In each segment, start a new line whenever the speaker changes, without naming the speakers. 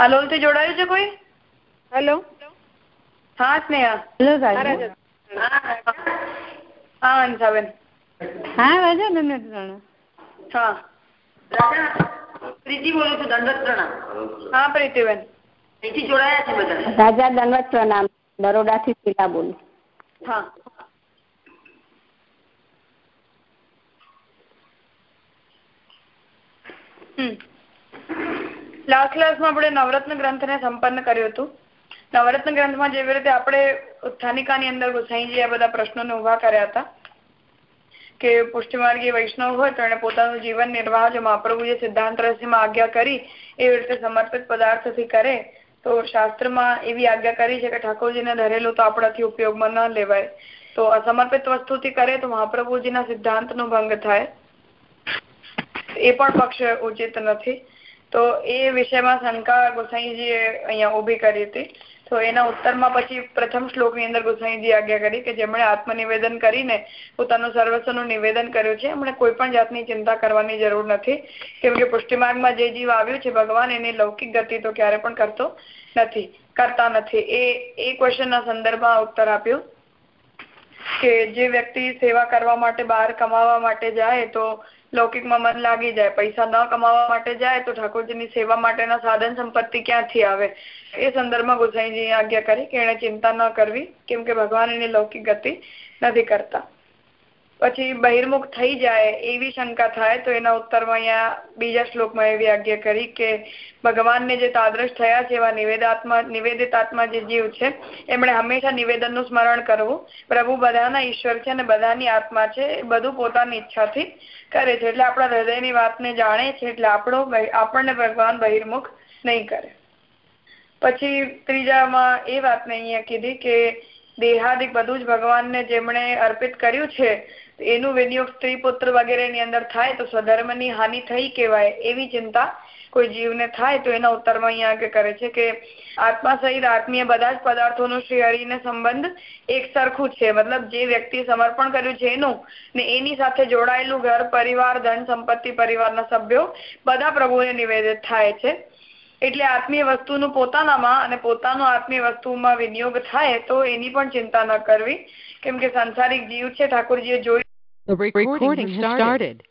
હાલોલથી જોડાયું છે કોઈ?
હેલો.
હા સ્નેહા. હા અંશાબેન
હા દંડવત પ્રણામ
હા.
પ્રીતિ બોલું છું દંડવત
હા પ્રીતિબેન.
અહીંથી જોડાયા છે બધા.
રાજા દંડવત પ્રણામ બરોડા થી શીલા બોલું.
હા. લાસ્ટ ક્લાસમાં આપણે નવરત્ન ગ્રંથને સંપન્ન કર્યું હતું. નવરત્ન ગ્રંથમાં જેવી રીતે આપણે ઉત્થાનિકાની અંદર ગુસાઈજી આ બધા પ્રશ્નોને ઊભા કર્યા હતા, કે પુષ્ટિમાર્ગી વૈષ્ણવ હોય તો એને પોતાનું જીવન નિર્વાહ જો મહાપ્રભુએ સિદ્ધાંત રહસ્યમાં આજ્ઞા કરી, એવી રીતે સમર્પિત પદાર્થથી કરે, તો શાસ્ત્રમાં એવી આજ્ઞા કરી છે કે ઠાકોરજીને ધરેલું તો આપણાથી ઉપયોગમાં ન લેવાય. તો અસમર્પિત વસ્તુથી કરે તો મહાપ્રભુજીના સિદ્ધાંતનો ભંગ થાય. એ પણ પક્ષ ઉચિત નથી. તો એ વિષયમાં શંકા ગોસાઈજીએ અહીંયા ઊભી કરી હતી. તો એના ઉત્તરમાં પછી પ્રથમ શ્લોકની અંદર ગોસાઈજી આજ્ઞા કરી કે જેમણે આત્મનિવેદન કરીને પોતાનું સર્વસ્વનું નિવેદન કર્યું છે, એમણે કોઈ પણ જાતની ચિંતા કરવાની જરૂર નથી. કેમ કે પુષ્ટિમાર્ગમાં જે જીવ આવ્યું છે, ભગવાન એની લૌકિક ગતિ તો ક્યારે પણ કરતો નથી, કરતા નથી. એ એ ક્વેશ્ચનના સંદર્ભમાં ઉત્તર આપ્યો. કે જે વ્યક્તિ સેવા કરવા માટે બહાર કમાવા માટે જાય તો લૌકિકમાં મન લાગી જાય. પૈસા ન કમાવા માટે જાય તો ઠાકોરજીની સેવા માટેના સાધન સંપત્તિ ક્યાંથી આવે? એ સંદર્ભમાં ગુસાઈજીએ આજ્ઞા કરી કે એને ચિંતા ન કરવી, કેમ કે ભગવાન એની લૌકિક ગતિ નથી કરતા. પછી બહિર્મુખ થઈ જાય એવી શંકા થાય તો એના ઉત્તરમાં અહીંયા બીજા શ્લોકમાં એવી આજ્ઞા કરી કે ભગવાનને જે તાદ્રશ થયા છે એવા નિવેદાત્મા નિવેદિત આત્મા જે જીવ છે, એમણે હંમેશા નિવેદનનું સ્મરણ કરવું. પ્રભુ બધાના ઈશ્વર છે અને બધાની આત્મા છે, એ બધું પોતાની ઈચ્છાથી કરે છે. એટલે આપણા હૃદયની વાતને જાણે છે, એટલે આપણો આપણને ભગવાન બહિર્મુખ નહીં કરે. પછી ત્રીજામાં એ વાતને અહીંયા કીધી કે દેહાદિક બધું જ ભગવાનને જેમણે અર્પિત કર્યું છે, એનું વિનિયોગ સ્ત્રી પુત્ર વગેરેની અંદર થાય તો સ્વધર્મની હાનિ થઈ કહેવાય એવી ચિંતા કોઈ જીવને થાય તો એના ઉત્તરમાં અહીંયા આગળ કરે છે કે આત્મા સહિત આત્મીય બધા જ પદાર્થોનો શ્રી હરિને સંબંધ એક સરખું છે. મતલબ જે વ્યક્તિ સમર્પણ કર્યું છે એનું ને એની સાથે જોડાયેલું ઘર, પરિવાર, ધન, સંપત્તિ, પરિવારના સભ્યો બધા પ્રભુને નિવેદિત થાય છે. એટલે આત્મીય વસ્તુનું પોતાનામાં અને પોતાનો આત્મીય વસ્તુમાં વિનિયોગ થાય તો એની પણ ચિંતા ન કરવી. કેમ કે સંસારિક જીવ છે ઠાકોરજીએ
started.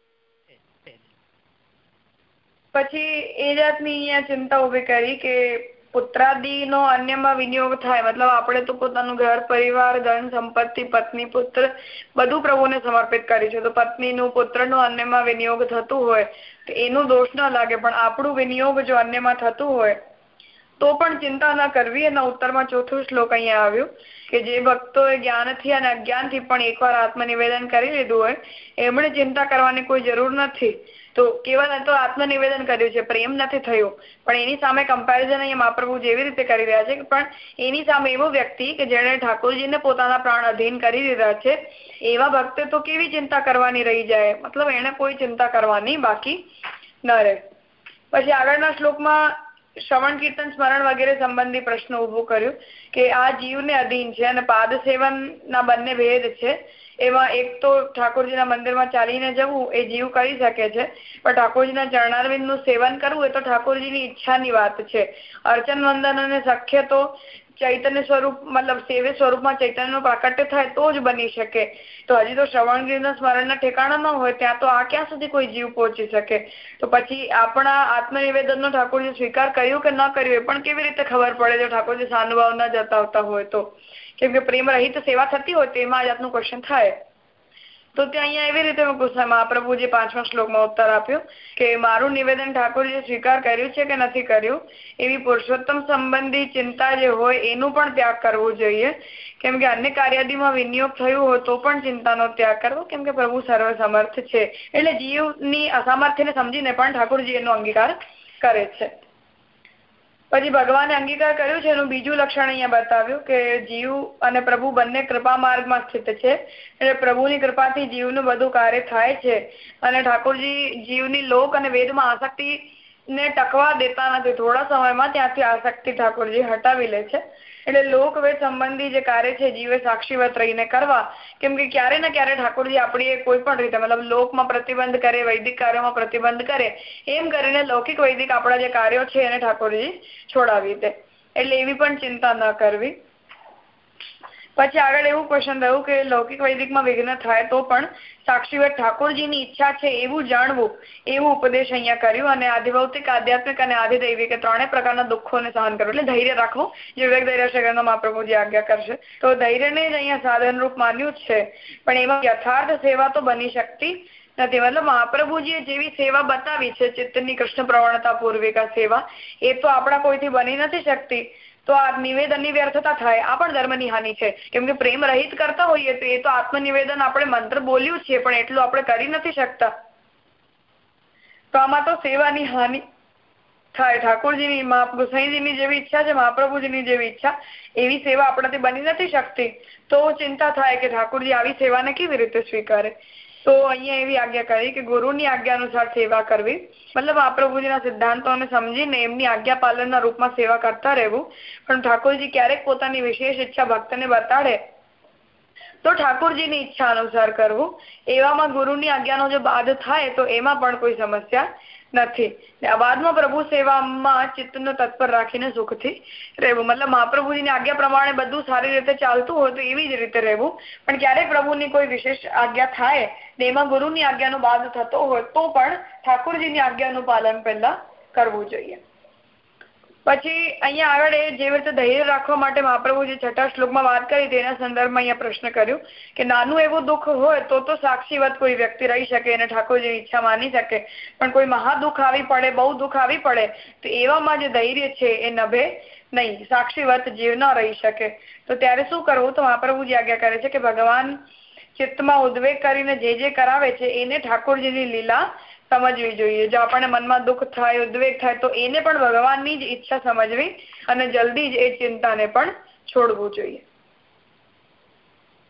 પછી એ જાતની અહીંયા ચિંતા ઊભી કરી કે પુત્રાદિનો અન્યમાં વિનિયોગ થાય. મતલબ આપણે તો પોતાનું ઘર, પરિવાર, ધન, સંપત્તિ, પત્ની, પુત્ર બધું પ્રભુને સમર્પિત કર્યું છે. તો પત્નીનું, પુત્રનું અન્યમાં વિનિયોગ થતું હોય તો એનું દોષ ન લાગે. પણ આપણું વિનિયોગ જો અન્યમાં થતું હોય તો પણ ચિંતા ન કરવી. એના ઉત્તરમાં ચોથું શ્લોક અહીંયા આવ્યું કે જે ભક્તોએ જ્ઞાનથી અને અજ્ઞાનથી પણ એકવાર આત્મનિવેદન કરી લીધું હોય, એમણે ચિંતા કરવાની કોઈ જરૂર નથી. તો કેવલ તો આત્મનિવેદન કર્યું છે, પ્રેમ નથી થયો. પણ એની સામે કમ્પેરિઝન અહીંયા મહાપ્રભુ જેવી રીતે કરી રહ્યા છે, પણ એની સામે એવો વ્યક્તિ કે જેણે ઠાકોરજીને પોતાના પ્રાણ અધીન કરી દીધા છે, એવા ભક્તે તો કેવી ચિંતા કરવાની રહી જાય? મતલબ એને કોઈ ચિંતા કરવાની બાકી ન રહે. પછી આગળના શ્લોકમાં શ્રવણ, કીર્તન, સ્મરણ વગેરે સંબંધી પ્રશ્ન ઊભો કર્યું કે આ જીવને અધીન છે અને પાદ સેવનના બંને ભેદ છે. એમાં એક તો ઠાકોરજીના મંદિરમાં ચાલીને જવું એ જીવ કરી શકે છે, પણ ઠાકોરજીના ચરણારવિંદનું સેવન કરવું એ તો ઠાકોરજીની ઈચ્છાની વાત છે. અર્ચન વંદન અને સખ્ય તો ચૈતન્ય સ્વરૂપ, મતલબ સેવે સ્વરૂપમાં ચૈતન્યનું પ્રાકટ્ય થાય તો જ બની શકે. તો હજી તો શ્રવણગીરના સ્મરણના ઠેકાણા ન હોય ત્યાં તો આ ક્યાં સુધી કોઈ જીવ પહોંચી શકે? તો પછી આપણા આત્મનિવેદનનો ઠાકોરજી સ્વીકાર કર્યું કે ન કર્યું એ પણ કેવી રીતે ખબર પડે જો ઠાકોરજી સાનુભાવ જતા જતાવતા હોય તો? કેમ કે પ્રેમ રહિત સેવા થતી હોય તેમાં આ જાતનું ક્વેશ્ચન થાય. તો ત્યાં અહીંયા એવી રીતે મહાપ્રભુજે પાંચમા શ્લોકમાં ઉત્તર આપ્યો કે, મારું નિવેદન ઠાકોરજી સ્વીકાર કર્યું છે કે નથી કર્યું? એવી પુરુષોત્તમ સંબંધી ચિંતા જે હોય એનું પણ ત્યાગ કરવો જોઈએ. કેમ કે અન્ય કાર્યાદીમાં વિનિયોગ થયું હોય તો પણ ચિંતાનો ત્યાગ કરવો. કેમ કે પ્રભુ સર્વ સમર્થ છે. એટલે જીવની અસામર્થ્યને સમજીને પણ ઠાકોરજી એનો અંગીકાર કરે છે. પછી ભગવાને અંગીકાર કર્યો છે, એનું બીજું લક્ષણ અહીંયા બતાવ્યું કે જીવ અને પ્રભુ બંને કૃપા માર્ગમાં સ્થિત છે. એટલે પ્રભુની કૃપાથી જીવનું બધું કાર્ય થાય છે. અને ઠાકોરજી જીવની લોક અને વેદમાં આસક્તિ ને ટકવા દેતા નથી. થોડા સમયમાં ત્યાંથી આસક્તિ ઠાકોરજી હટાવી લે છે. એટલે લોકવેદ સંબંધી જે કાર્ય છે, જીવે સાક્ષીવત રહીને કરવા, કેમ કે ક્યારે ને ક્યારે ઠાકોરજી આપણી કોઈ પણ રીતે, મતલબ લોકમાં પ્રતિબંધ કરે, વૈદિક કાર્યોમાં પ્રતિબંધ કરે, એમ કરીને લૌકિક વૈદિક આપણા જે કાર્યો છે એને ઠાકોરજી છોડાવી દે. એટલે એવી પણ ચિંતા ન કરવી. પછી આગળ એવું ક્વેશ્ચન રહ્યું કે લૌકિક વૈદિકમાં વિઘ્ન થાય તો પણ સાક્ષીવત ઠાકોરજીની ઈચ્છા છે એવું જાણવું, એવું ઉપદેશ અહીંયા કર્યું અને આધિભૌતિક, આધ્યાત્મિક અને આધિદૈવિક ત્રણેય પ્રકારના દુઃખોને સહન કરવું એટલે ધૈર્ય રાખવું જે વિવેક ધૈર્ય શેખરનો મહાપ્રભુજી આજ્ઞા કરશે. તો ધૈર્યને જ અહીંયા સાધન રૂપ માન્યું છે. પણ એમાં યથાર્થ સેવા તો બની શકતી નથી. મતલબ મહાપ્રભુજીએ જેવી સેવા બતાવી છે, ચિત્તની કૃષ્ણ પ્રવણતા પૂર્વિકા સેવા, એ તો આપણા કોઈથી બની નથી શકતી. તો આ નિવેદનની વ્યર્થતા થાય. આ પણ ધર્મની હાનિ છે. કેમ કે પ્રેમ રહિત કરતા હોઈએ તો એ તો આત્મનિવેદન આપણે મંત્ર બોલ્યું છે, પણ એટલું આપણે કરી નથી શકતા. તો આમાં તો સેવાની હાનિ થાય. ઠાકોરજીની ગુસાઈજીની જેવી ઈચ્છા છે, મહાપ્રભુજીની જેવી ઈચ્છા, એવી સેવા આપણાથી બની નથી શકતી. તો ચિંતા થાય કે ઠાકોરજી આવી સેવાને કેવી રીતે સ્વીકારે? તો અહીંયા એવી આજ્ઞા કરી કે ગુરુની આજ્ઞા અનુસાર સેવા કરવી. મતલબ આ પ્રભુજીના સિદ્ધાંતોને સમજીને એમની આજ્ઞા પાલનના રૂપમાં સેવા કરતા રહેવું. પણ ઠાકોરજી ક્યારેક પોતાની વિશેષ ઈચ્છા ભક્તને બતાડે તો ઠાકોરજીની ઈચ્છા અનુસાર કરવું. એવામાં ગુરુની આજ્ઞાનો જો બાદ થાય તો એમાં પણ કોઈ સમસ્યા નથી. બાદમાં પ્રભુ સેવામાં ચિત્તનો તત્પર રાખીને સુખથી રહેવું. મતલબ મહાપ્રભુજીની આજ્ઞા પ્રમાણે બધું સારી રીતે ચાલતું હોય તો એવી જ રીતે રહેવું. પણ ક્યારેક પ્રભુની કોઈ વિશેષ આજ્ઞા થાય એમાં ગુરુની આજ્ઞાનો બાદ થતો હોય તો પણ ઠાકોરજીની આજ્ઞાનું પાલન પહેલા કરવું જોઈએ. પછી અહીંયા આગળ એ જેવી રીતે ધૈર્ય રાખવા માટે મહાપ્રભુ છઠ્ઠા શ્લોકમાં વાત કરી તેના સંદર્ભમાં અહીંયા પ્રશ્ન કર્યું કે નાનું એવું દુઃખ હોય તો તો સાક્ષીવત કોઈ વ્યક્તિ રહી શકે અને ઠાકોરજીની ઈચ્છા માની શકે. પણ કોઈ મહાદુઃખ આવી પડે, બહુ દુઃખ આવી પડે, તો એવામાં જે ધૈર્ય છે એ નભે નહીં. સાક્ષીવત જીવ ન રહી શકે. તો ત્યારે શું કરવું? તો મહાપ્રભુજી આજ્ઞા કરે છે કે ભગવાન ચિત્તમાં ઉદ્વેગ કરીને જે જે કરાવે છે, એને ઠાકોરજીની લીલા સમજવી જોઈએ. જો આપણને મનમાં દુઃખ થાય, ઉદ્વેગ થાય, તો એને પણ ભગવાનની જ ઈચ્છા સમજવી અને જલ્દી જ એ ચિંતાને પણ છોડવું જોઈએ.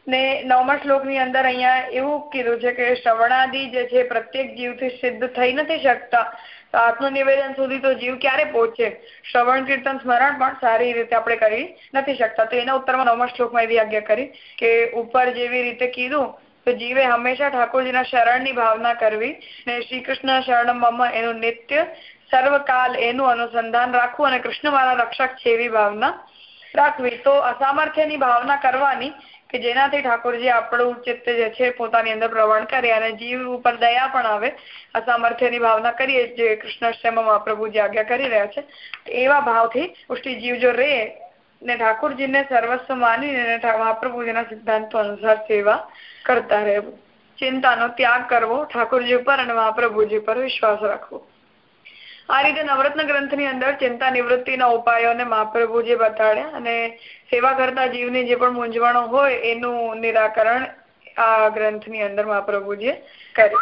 ને નવમા શ્લોકની અંદર અહીંયા એવું કીધું છે કે શ્રવણાદિ જે છે, પ્રત્યેક જીવથી સિદ્ધ થઈ નથી શકતા. આત્મનિવેદન સુધી તો જીવ ક્યારે પહોંચે? શ્રવણ, કીર્તન, સ્મરણ પણ સારી રીતે આપણે કરી નથી શકતા. તો એના ઉત્તરમાં નવમા શ્લોકમાં એવી આજ્ઞા કરી કે ઉપર જેવી રીતે કીધું તો જીવે હંમેશા ઠાકોરજીના શરણની ભાવના કરવી ને શ્રી કૃષ્ણ શરણમ એનું નિત્ય સર્વકાલ એનું અનુસંધાન રાખવું અને કૃષ્ણ મારા રક્ષક છે એવી ભાવના રાખવી. તો અસામર્થ્યની ભાવના કરવાની કે જેનાથી ઠાકોરજી આપણું ચિત્ત જે છે પોતાની અંદર પ્રવણ કરે અને જીવ ઉપર દયા પણ આવે, અસામર્થ્યની ભાવના કરીએ જે કૃષ્ણાષ્ટમાં મહાપ્રભુજી આજ્ઞા કરી રહ્યા છે, એવા ભાવથી પુષ્ટિ જીવ જો રહે ને ઠાકોરજીને સર્વસ્વ માનીને મહાપ્રભુજીના સિદ્ધાંતો અનુસાર સેવા કરતા રહેવું. ચિંતાનો ત્યાગ કરવો, ઠાકોરજી ઉપર અને મહાપ્રભુજી પર વિશ્વાસ રાખવો. આ રીતે નવરત્ન ગ્રંથની અંદર ચિંતા નિવૃત્તિના ઉપાયોને મહાપ્રભુજી બતાડ્યા અને સેવા કરતા જીવની જે પણ મૂંઝવણો હોય એનું નિરાકરણ આ ગ્રંથની અંદર મહાપ્રભુજીએ કર્યું.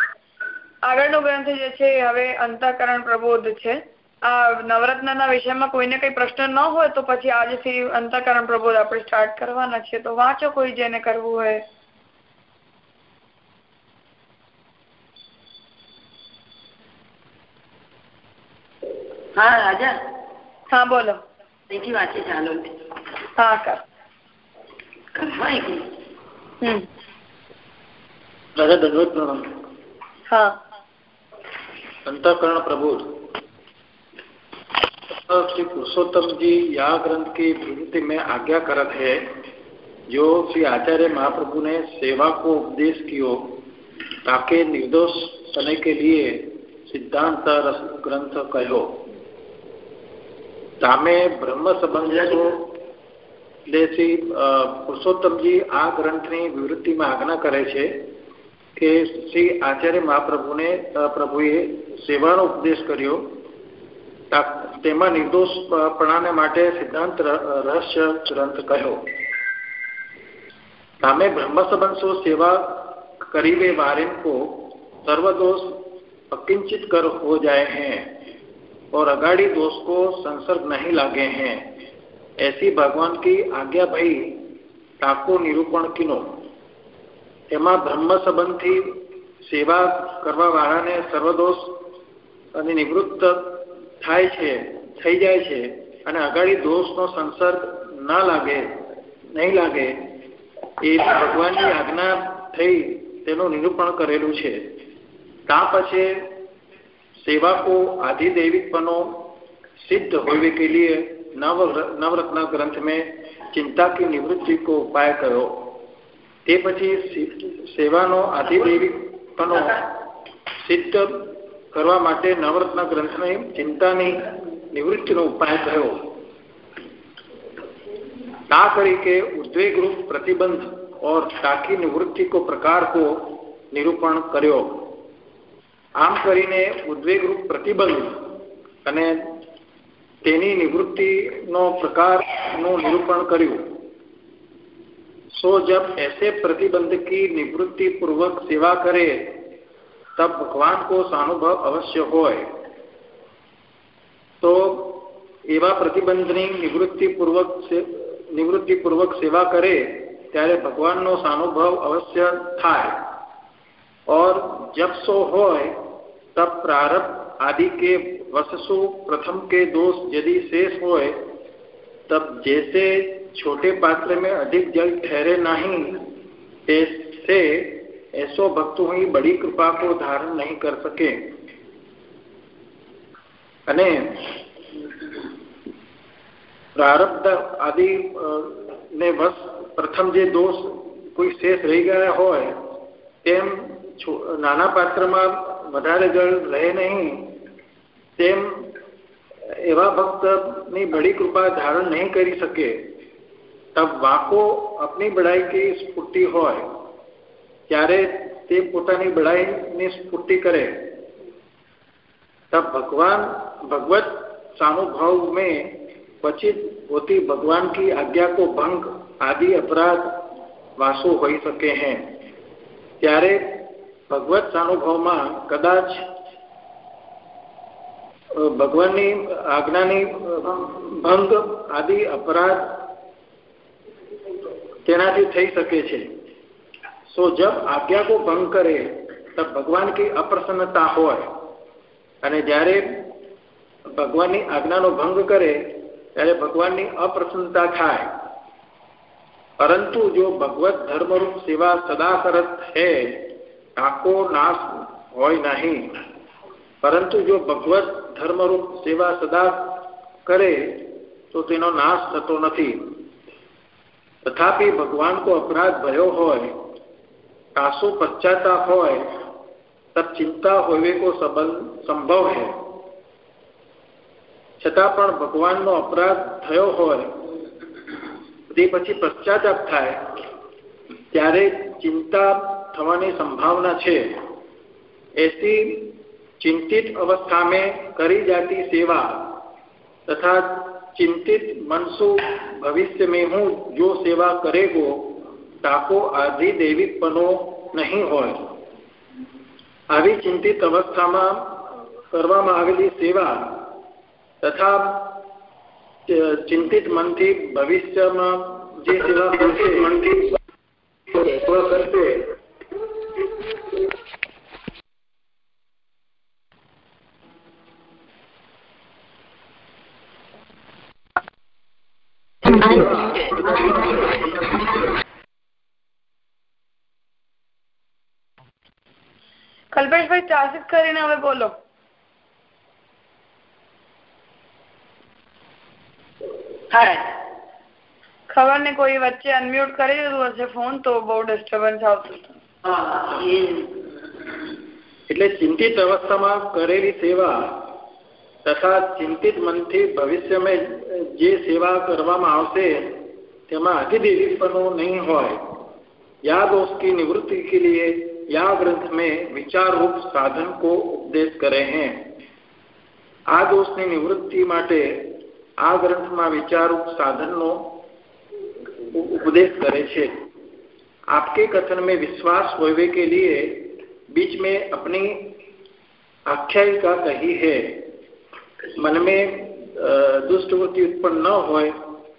આગળનો ગ્રંથ જે છે હવે અંતઃકરણ પ્રબોધ છે. આ નવરત્નના વિષયમાં કોઈને કઈ પ્રશ્ન ન હોય તો પછી આજે શ્રી અંતકરણ પ્રબોધ આપણે સ્ટાર્ટ કરવાના છે તો વાંચો કોઈ જેને કરવું હોય.
હા રાજા?
હા બોલો.
બીજી વાંચી ચાલો.
હા કર. હમ. હા.
અંતકરણ પ્રબોધ. श्री पुरुषोत्तम जी यह ग्रंथ की प्रवृत्ति में आज्ञा करत है जो श्री आचार्य महाप्रभु ने सेवा को उपदेश कियो ताके निर्दोष करने के लिए सिद्धांत रस ग्रंथ कहो તામે બ્રહ્મ સંબંધો એટલે પુરુષોત્તમજી આ ગ્રંથની વિવૃત્તિમાં આજ્ઞા કરે છે કે શ્રી આચાર્ય મહાપ્રભુને પ્રભુએ સેવાનો ઉપદેશ કર્યો તેમાં નિર્દોષપણાને માટે સિદ્ધાંત રહસ્ય ગ્રંથ કહ્યો तामे ब्रह्म संबंधो सेवा करीबे वारिन को सर्वदोष अकिंचित कर हो जाए हैं और अगाड़ी दोष को संसर्ग नहीं लागे हैं ऐसी भगवान की आज्ञा भाई ટાંકો નિરૂપણ કિનો એમાં બ્રહ્મ સંબંધથી સેવા કરવા વાળાને સર્વદોષ અને નિવૃત્ત થાય છે થઈ જાય છે અને અગાડી દોષનો સંસર્ગ ન ના લાગે નહીં લાગે એ ભગવાનની આજ્ઞા થઈ તેનું નિરૂપણ કરેલું છે ત્યાં પછી सेवा को आधिदैविकपनो सिद्ध होने के लिए नव नवरत्न ग्रंथ में चिंता की निवृत्ति को उपाय करो તે પછી સેવાનો આધિદૈવિકપનો સિદ્ધ કરવા માટે નવરત્ન ગ્રંથની ચિંતાની નિવૃત્તિનો ઉપાય કયો ता करके उद्वेग रूप प्रतिबंध और ताकी निवृत्ति को प्रकार को निरूपण કર્યો આમ કરીને ઉદ્વેગરૂપ પ્રતિબંધ અને તેની નિવૃત્તિનો પ્રકારનું નિરૂપણ કર્યું सो जब ऐसे प्रतिबंध की निवृत्ति पूर्वक सेवा करे तब भगवान को सानुभव अवश्य होय तो એવા પ્રતિબંધની નિવૃત્તિપૂર્વક નિવૃત્તિપૂર્વક સેવા કરે ત્યારે ભગવાનનો સાનુભવ અવશ્ય થાય और जब सो होय तब प्रारब्ध आदि के वससु प्रथम के दोष यदि शेष होए तब जैसे छोटे पात्र में अधिक जल ठहरे नहीं ऐसे ऐसो भक्त ही बड़ी कृपा को धारण नहीं कर सके અને પ્રારબ્ધ આદि ને વશ પ્રથમ જે દોષ કોઈ શેષ રહી ગયા હોય તેમ નાના પાત્રમાં વધારે જળ રહે નહીં તેમ એવા ભક્તની બડી કૃપા ધારણ નહીં કરી શકે તબ વાંકો આપની બડાઈ की સ્ફૂર્તિ હોય ત્યારે તે પોતાની બડાઈની સ્ફૂર્તિ કરે तब भगवान भगवत सानुभव में क्वचित होती भगवान की आज्ञा को भंग आदि अपराध वासो हो सके हैं ત્યારે ભગવત સાનુભવમાં કદાચ ભગવાનની આજ્ઞાની ભંગ આદિ અપરાધ તેનાથી થઈ શકે છે સો જબ આજ્ઞા કો ભંગ કરે તબ ભગવાન की અપ્રસન્નતા હોય અને જ્યારે ભગવાનની આજ્ઞાનો ભંગ કરે ત્યારે ભગવાનની અપ્રસન્નતા થાય परंतु जो भगवत धर्म रूप सेवा सदा करत है ताको नाश हो नहीं परंतु जो भगवत धर्म रूप सेवा सदा करे तो तेनो नाश थतो નથી તથાપિ ભગવાન को अपराध भयो હોય કાસો પશ્ચાતાપ હોય તબ ચિંતા હોવે કો સંભવ है છતાં પણ ભગવાનનો અપરાધ થયો હોય તે પછી પશ્ચાતાપ થાય ત્યારે ચિંતા થવાની સંભાવના છે ऐसी चिंतित अवस्था में करी जाती सेवा तथा चिंतित मनसु भविष्य में हूँ जो सेवा ટાકો આદિ દૈવિકપણો નહીં હોય. આવી ચિંતિત અવસ્થામાં કરવામાં આવેલી સેવા તથા ચિંતિત મનથી ભવિષ્યમાં જે સેવા મનથી કરશે.
કલ્પેશભાઈ ચાર્જિસ કરીને હવે બોલો ખબર ને કોઈ વચ્ચે અનમ્યુટ કરી દીધું હશે ફોન તો બહુ ડિસ્ટર્બન્સ આવતું
એટલે ચિંતિત અવસ્થામાં કરેલી સેવા તથા ચિંતિત મનથી ભવિષ્યમાં જે સેવા કરવામાં આવશે તેમાં અધિદેવીપણું નહીં હોય या दोष की निवृत्ति के लिए या ग्रंथ में विचार रूप साधन को उपदेश करे हैं આ દોષની નિવૃત્તિ માટે આ ગ્રંથમાં વિચારરૂપ સાધનનો उपदेश करे छे आपके कथन में विश्वास होने के लिए बीच में अपनी आख्यायिका कही है मन में दुष्ट वृत्ति उत्पन्न न हो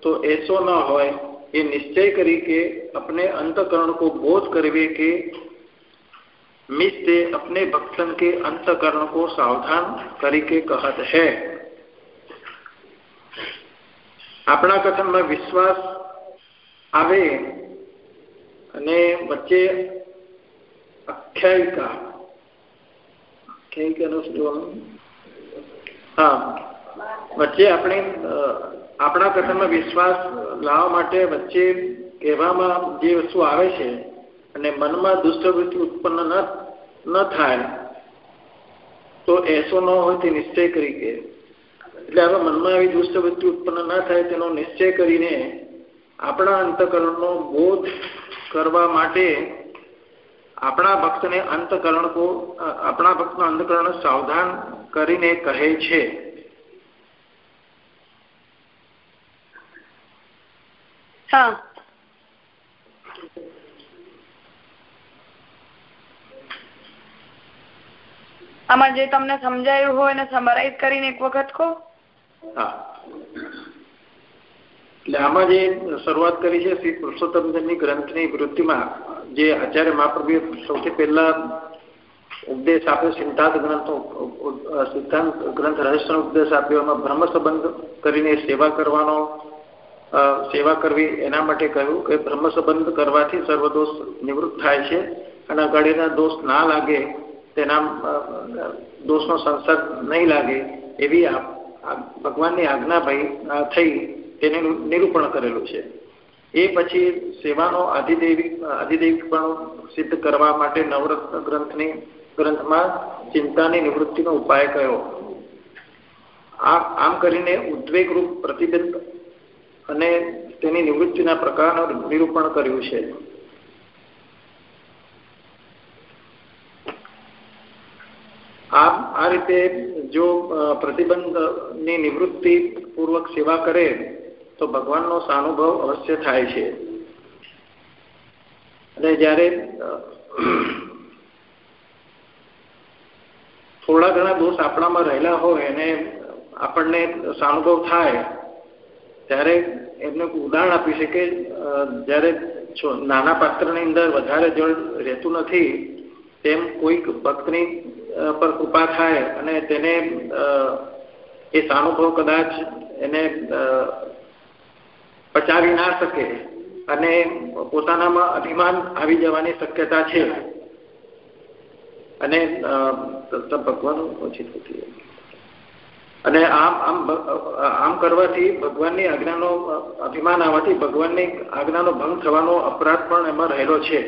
तो ऐसो न हो ये निश्चय करी के अपने अंतकरण को बोध करवे के मिस्ते अपने भक्तन के अंतकरण को सावधान करी के कहत है આપણા કથનમાં વિશ્વાસ આવે અને વચ્ચે આખ્યાયિકા આખ્યાયિકાનું શું જોવાનું હા વચ્ચે આપણે આપણા કથનમાં વિશ્વાસ લાવવા માટે વચ્ચે કહેવામાં જે વસ્તુ આવે છે અને મનમાં દુષ્ટવૃત્તિ ઉત્પન્ન ન થાય, તો એસો ન હોય તે નિશ્ચય કરી કે, એટલે હવે મનમાં આવી દુષ્ટવૃત્તિ ઉત્પન્ન ન થાય તેનો નિશ્ચય કરીને આપણા અંતકરણનો બોધ કરવા માટે આપણા ભક્તને અંતકરણ કો, આપણા ભક્તના અંતકરણ સાવધાન કરીને કહે છે.
હા. આમાં જે તમને સમજાયું હોય એને સમરાઈઝ કરીને એક વખત કહો.
હા. એટલે આમાં જે શરૂઆત કરી છે શ્રી પુરુષોત્તમજનની ગ્રંથની વૃત્તિમાં, જે આચાર્ય મહાપ્રભુએ સૌથી પહેલા ઉપદેશ આપ્યો, સિદ્ધાંત ગ્રંથો સિદ્ધાંત ગ્રંથ રહસ્યનો ઉપદેશ આપ્યો, એમાં બ્રહ્મ સંબંધ કરીને સેવા કરવાનો સેવા કરવી એના માટે કહ્યું કે બ્રહ્મ સંબંધ કરવાથી સર્વદોષ નિવૃત્ત થાય છે અને અગાડીના દોષ ના લાગે તેના દોષનો સંસર્ગ નહીં લાગે એવી ભગવાનની આજ્ઞા ભાઈ થઈ તેને નિરૂપણ કરેલું છે. એ પછી સેવાનો આધિદેવી આધિદેવી પણ સિદ્ધ કરવા માટે નવરત્ન ગ્રંથની, ગ્રંથમાં ચિંતાની નિવૃત્તિનો ઉપાય કયો? આમ કરીને ઉદ્વેગરૂપ પ્રતિબંધ અને તેની નિવૃત્તિના પ્રકારનું નિરૂપણ કર્યું છે. આ આ રીતે જો પ્રતિબંધની નિવૃત્તિ પૂર્વક સેવા કરે, તો ભગવાનનો સાનુભવ અવશ્ય થાય છે. અને જ્યારે થોડા ઘણા દોષ આપણામાં રહેલા હોય અને આપણને સાનુભવ થાય, ત્યારે એમને ઉદાહરણ આપી છે કે જ્યારે નાના પાત્રની અંદર વધારે જળ રહેતું નથી, તેમ કોઈક ભક્તની પર કૃપા થાય અને તેને એ સાનુભવ કદાચ એને પચાવી ના શકે અને પોતાનામાં અભિમાન આવી જવાની શક્યતા છે. અને ભગવાન ઓછી થતી અને આમ આમ આમ કરવાથી ભગવાનની આજ્ઞાનો, અભિમાન આવવાથી ભગવાનની આજ્ઞાનો ભંગ થવાનો અપરાધ પણ એમાં રહેલો છે.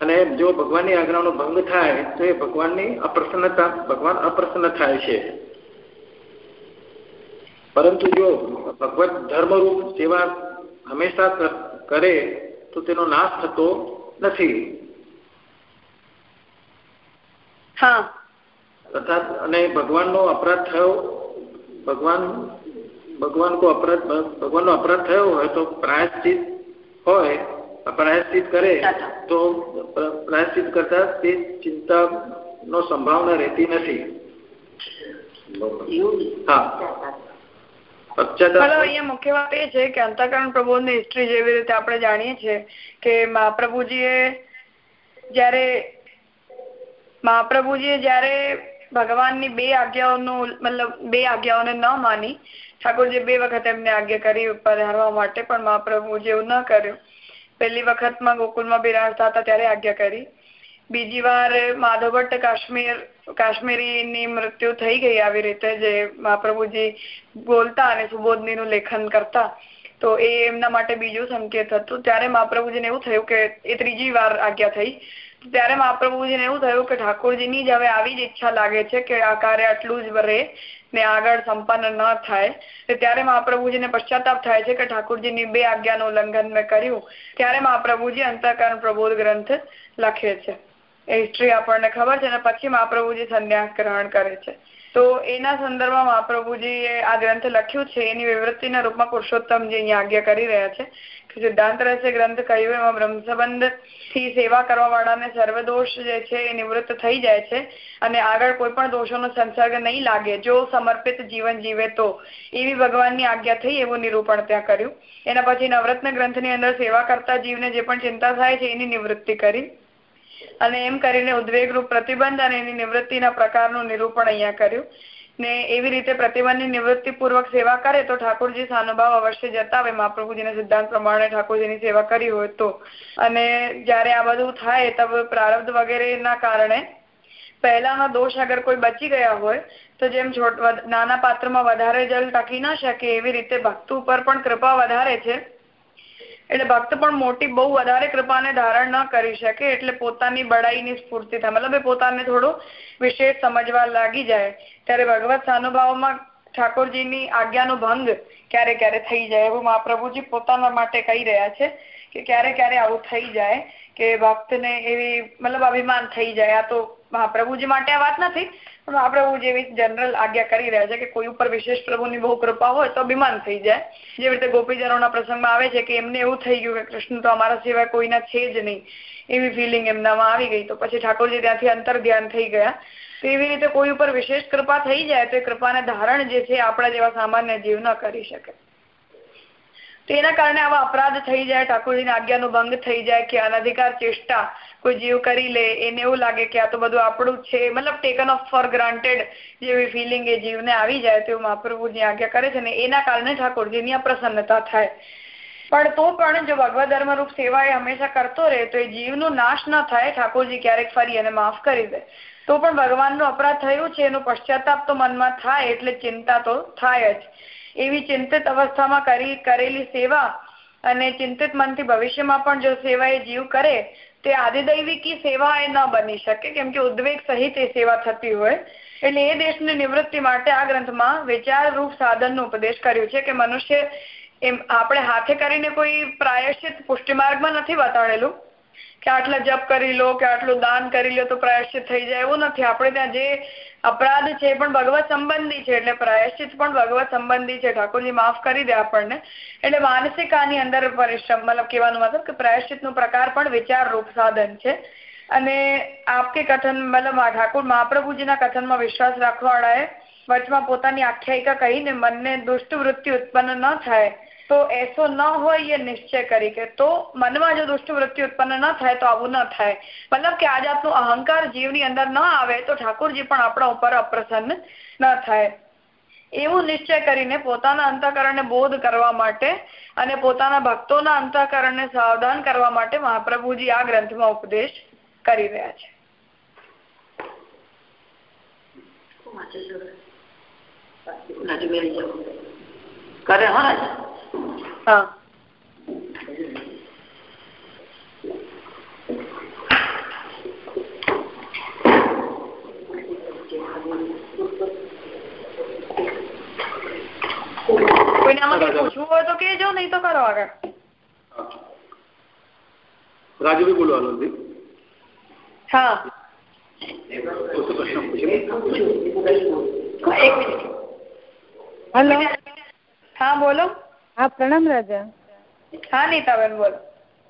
અને જો ભગવાનની આજ્ઞાનો ભંગ થાય તો એ ભગવાનની અપ્રસન્નતા ભગવાન અપ્રસન્ન થાય છે. પરંતુ જો ભગવત ધર્મરૂપ સેવા હંમેશા કરે તો તેનો નાશ થતો નથી.
હા.
તથા અને ભગવાનનો અપરાધ થયો ભગવાન ભગવાન કો અપરાધ ભગવાનનો અપરાધ થયો હોય તો પ્રાયશ્ચિત હોય પ્રાયશ્ચિત કરે તો પ્રાયશ્ચિત કરતા તે ચિંતા નો સંભાવના રહેતી નથી.
મુખ્ય વાત એ છે કે અંતકરણ પ્રબોધની હિસ્ટ્રી જેવી રીતે આપણે જાણીએ છીએ કે મહાપ્રભુજીએ જયારે મહાપ્રભુજીએ જ્યારે ભગવાનની બે આજ્ઞાઓનું મતલબ બે આજ્ઞાઓને ન માની ઠાકોરજી બે વખત એમને આજ્ઞા કરી પધારવા માટે પણ મહાપ્રભુજી એવું ન કર્યું. પહેલી વખતમાં ગોકુલમાં બિરાજતા હતા ત્યારે આજ્ઞા કરી. બીજી વાર માધવ ભટ્ટ કાશ્મીર, કાશ્મીરીની મૃત્યુ થઈ ગઈ આવી રીતે જે મહાપ્રભુજી બોલતા અને સુબોધનીનું લેખન કરતા. તો એ એમના માટે બીજું સંકેત હતું. ત્યારે મહાપ્રભુજીને એવું થયું કે એ ત્રીજી વાર આજ્ઞા થઈ. ત્યારે મહાપ્રભુજીને એવું થયું કે ઠાકોરજીની જ હવે આવી જ ઈચ્છા લાગે છે કે આ કાર્ય આટલું જ રહે ને આગળ સંપન્ન ન થાય. ત્યારે મહાપ્રભુજીને પશ્ચાતાપ થાય છે કે ઠાકોરજીની બે આજ્ઞાનું ઉલ્લંઘન મેં કર્યું. ત્યારે મહાપ્રભુજી અંતકરણ પ્રબોધ ગ્રંથ લખે છે. એ હિસ્ટ્રી આપણને ખબર છે અને પછી મહાપ્રભુજી સંન્યાસ ગ્રહણ કરે છે. તો એના સંદર્ભમાં મહાપ્રભુજીએ આ ગ્રંથ લખ્યું છે. એની વિવૃત્તિના રૂપમાં પુરુષોત્તમજી અહીંયા આજ્ઞા કરી રહ્યા છે. સિદ્ધાંત રહસ્ય ગ્રંથ કહ્યું એમાં બ્રહ્મસંબંધથી સેવા કરવા વાળાને સર્વદોષ જે છે એ નિવૃત્ત થઈ જાય છે અને આગળ કોઈ પણ દોષોનો સંસર્ગ નહીં લાગે. જો સમર્પિત જીવન જીવે તો. એવી ભગવાનની આજ્ઞા થઈ એવું નિરૂપણ ત્યાં કર્યું. એના પછી નવરત્ન ગ્રંથની અંદર સેવા કરતા જીવને જે પણ ચિંતા થાય છે એની નિવૃત્તિ કરી. અને એમ કરીને ઉદ્વેગરૂપ પ્રતિબંધ અને એની નિવૃત્તિના પ્રકારનું નિરૂપણ અહીંયા કર્યું. ને એવી રીતે પ્રતિબંધની નિવૃત્તિ પૂર્વક સેવા કરે તો ઠાકોરજી સાનુભાવ અવશ્ય જતાવે મહાપ્રભુજીના સિદ્ધાંત પ્રમાણે ઠાકોરજીની સેવા કરી હોય તો. અને જ્યારે આ બધું થાય તબ પ્રારબ્ધ વગેરેના કારણે પહેલાનો દોષ અગર કોઈ બચી ગયા હોય તો જેમ નાના પાત્રમાં વધારે જલ ટકી ન શકે એવી રીતે ભક્ત ઉપર પણ કૃપા વધારે છે. એટલે ભક્ત પણ મોટી બહુ વધારે કૃપાને ધારણ ન કરી શકે એટલે પોતાની બડાઈની સ્ફૂર્તિ થાય. મતલબ એ પોતાને થોડું વિશેષ સમજવા લાગી જાય. ત્યારે ભગવત સાનુભાવમાં ઠાકોરજીની આજ્ઞાનો ભંગ ક્યારે ક્યારે થઈ જાય એવું મહાપ્રભુજી પોતાના માટે કહી રહ્યા છે કે ક્યારે ક્યારે આવું થઈ જાય કે ભક્તને એવી મતલબ અભિમાન થઈ જાય. આ તો મહાપ્રભુજી માટે આ વાત નથી, પણ મહાપ્રભુ જેવી જનરલ આજ્ઞા કરી રહ્યા છે કે કોઈ ઉપર વિશેષ પ્રભુની બહુ કૃપા હોય તો અભિમાન થઈ જાય. જેવી રીતે ગોપીજનોના પ્રસંગમાં આવે છે કે એમને એવું થઈ ગયું કે કૃષ્ણ તો અમારા સિવાય કોઈના છે જ નહીં. એવી ફિલિંગ એમનામાં આવી ગઈ. તો પછી ઠાકોરજી ત્યાંથી અંતર ધ્યાન થઈ ગયા. તો એવી રીતે કોઈ ઉપર વિશેષ કૃપા થઈ જાય તો એ કૃપાને ધારણ જે છે આપણા જેવા સામાન્ય જીવ ન કરી શકે. તો એના કારણે આવા અપરાધ થઈ જાય, ઠાકોરજીની આજ્ઞાનો ભંગ થઈ જાય કે અનધિકાર ચેષ્ટા કોઈ જીવ કરી લે, એને એવું લાગે કે આ તો બધું આપણું છે, મતલબ ટેકન ઓફ ફોર ગ્રાન્ટેડ જેવી ફિલિંગ એ જીવને આવી જાય તો મહાપ્રભુની આજ્ઞા કરે છે ને એના કારણે ઠાકોરજીની અપ્રસન્નતા થાય. પણ તો પણ જો ભગવત ધર્મરૂપ સેવા એ હંમેશા કરતો રહે તો એ જીવનો નાશ ન થાય, ઠાકોરજી ક્યારેક ફરી અને માફ કરી દે. તો પણ ભગવાનનો અપરાધ થયું છે, એનો પશ્ચાતાપ તો મનમાં થાય, એટલે ચિંતા તો થાય જ. એવી ચિંતિત અવસ્થામાં કરી, કરેલી સેવા અને ચિંતિત મનથી ભવિષ્યમાં પણ જો સેવા એ જીવ કરે, તે આદિદૈવિકી સેવા એ ન બની શકે, કેમ કે ઉદ્વેગ સહિત એ સેવા થતી હોય. એટલે એ દેશની નિવૃત્તિ માટે આ ગ્રંથમાં વિચારરૂપ સાધનનો ઉપદેશ કર્યો છે કે મનુષ્ય એમ, આપણે હાથે કરીને કોઈ પ્રાયશ્ચિત પુષ્ટિમાર્ગમાં નથી બતાડેલું કે આટલા જપ કરી લો, કે આટલું દાન કરી લો તો પ્રાયશ્ચિત થઈ જાય. એવું નથી. આપણે ત્યાં જે અપરાધ છે પણ ભગવત સંબંધી છે. એટલે પ્રાયશ્ચિત પણ ભગવત સંબંધી છે. ઠાકોરજી માફ કરી દે આપણને. એટલે માનસિક આની અંદર પરિશ્રમ, મતલબ કહેવાનું મતલબ કે પ્રાયશ્ચિત પ્રકાર પણ વિચાર રૂપ સાધન છે. અને આપકે કથન, મતલબ ઠાકોર મહાપ્રભુજીના કથનમાં વિશ્વાસ રાખવાવાળાએ વચમાં પોતાની આખ્યાયિકા કહીને મનને દુષ્ટ વૃત્તિ ઉત્પન્ન ન થાય. તો એસો ન હોય એ નિશ્ચય કરી કે તો મનમાં જો દુષ્ટ વૃત્તિ ઉત્પન્ન ન થાય તો આવું ન થાય. મતલબ કે આ જાતનું અહંકાર જીવની અંદર ન આવે તો ઠાકોરજી પણ આપણા ઉપર અપ્રસન્ન ન થાય. એવું નિશ્ચય કરીને પોતાના અંતઃકરણને બોધ કરવા માટે અને પોતાના ભક્તોના અંતઃકરણને સાવધાન કરવા માટે મહાપ્રભુજી આ ગ્રંથમાં ઉપદેશ કરી રહ્યા
છે. કરે
હા કોઈને આમાં કઈ પૂછવું હોય તો કેજો નહીં તો કરો આગળ.
રાજુભાઈ બોલો આનંદજી.
હા.
હેલો.
હા બોલો.
હા પ્રણામ રાજા.
હા નીતાબેન બોલો.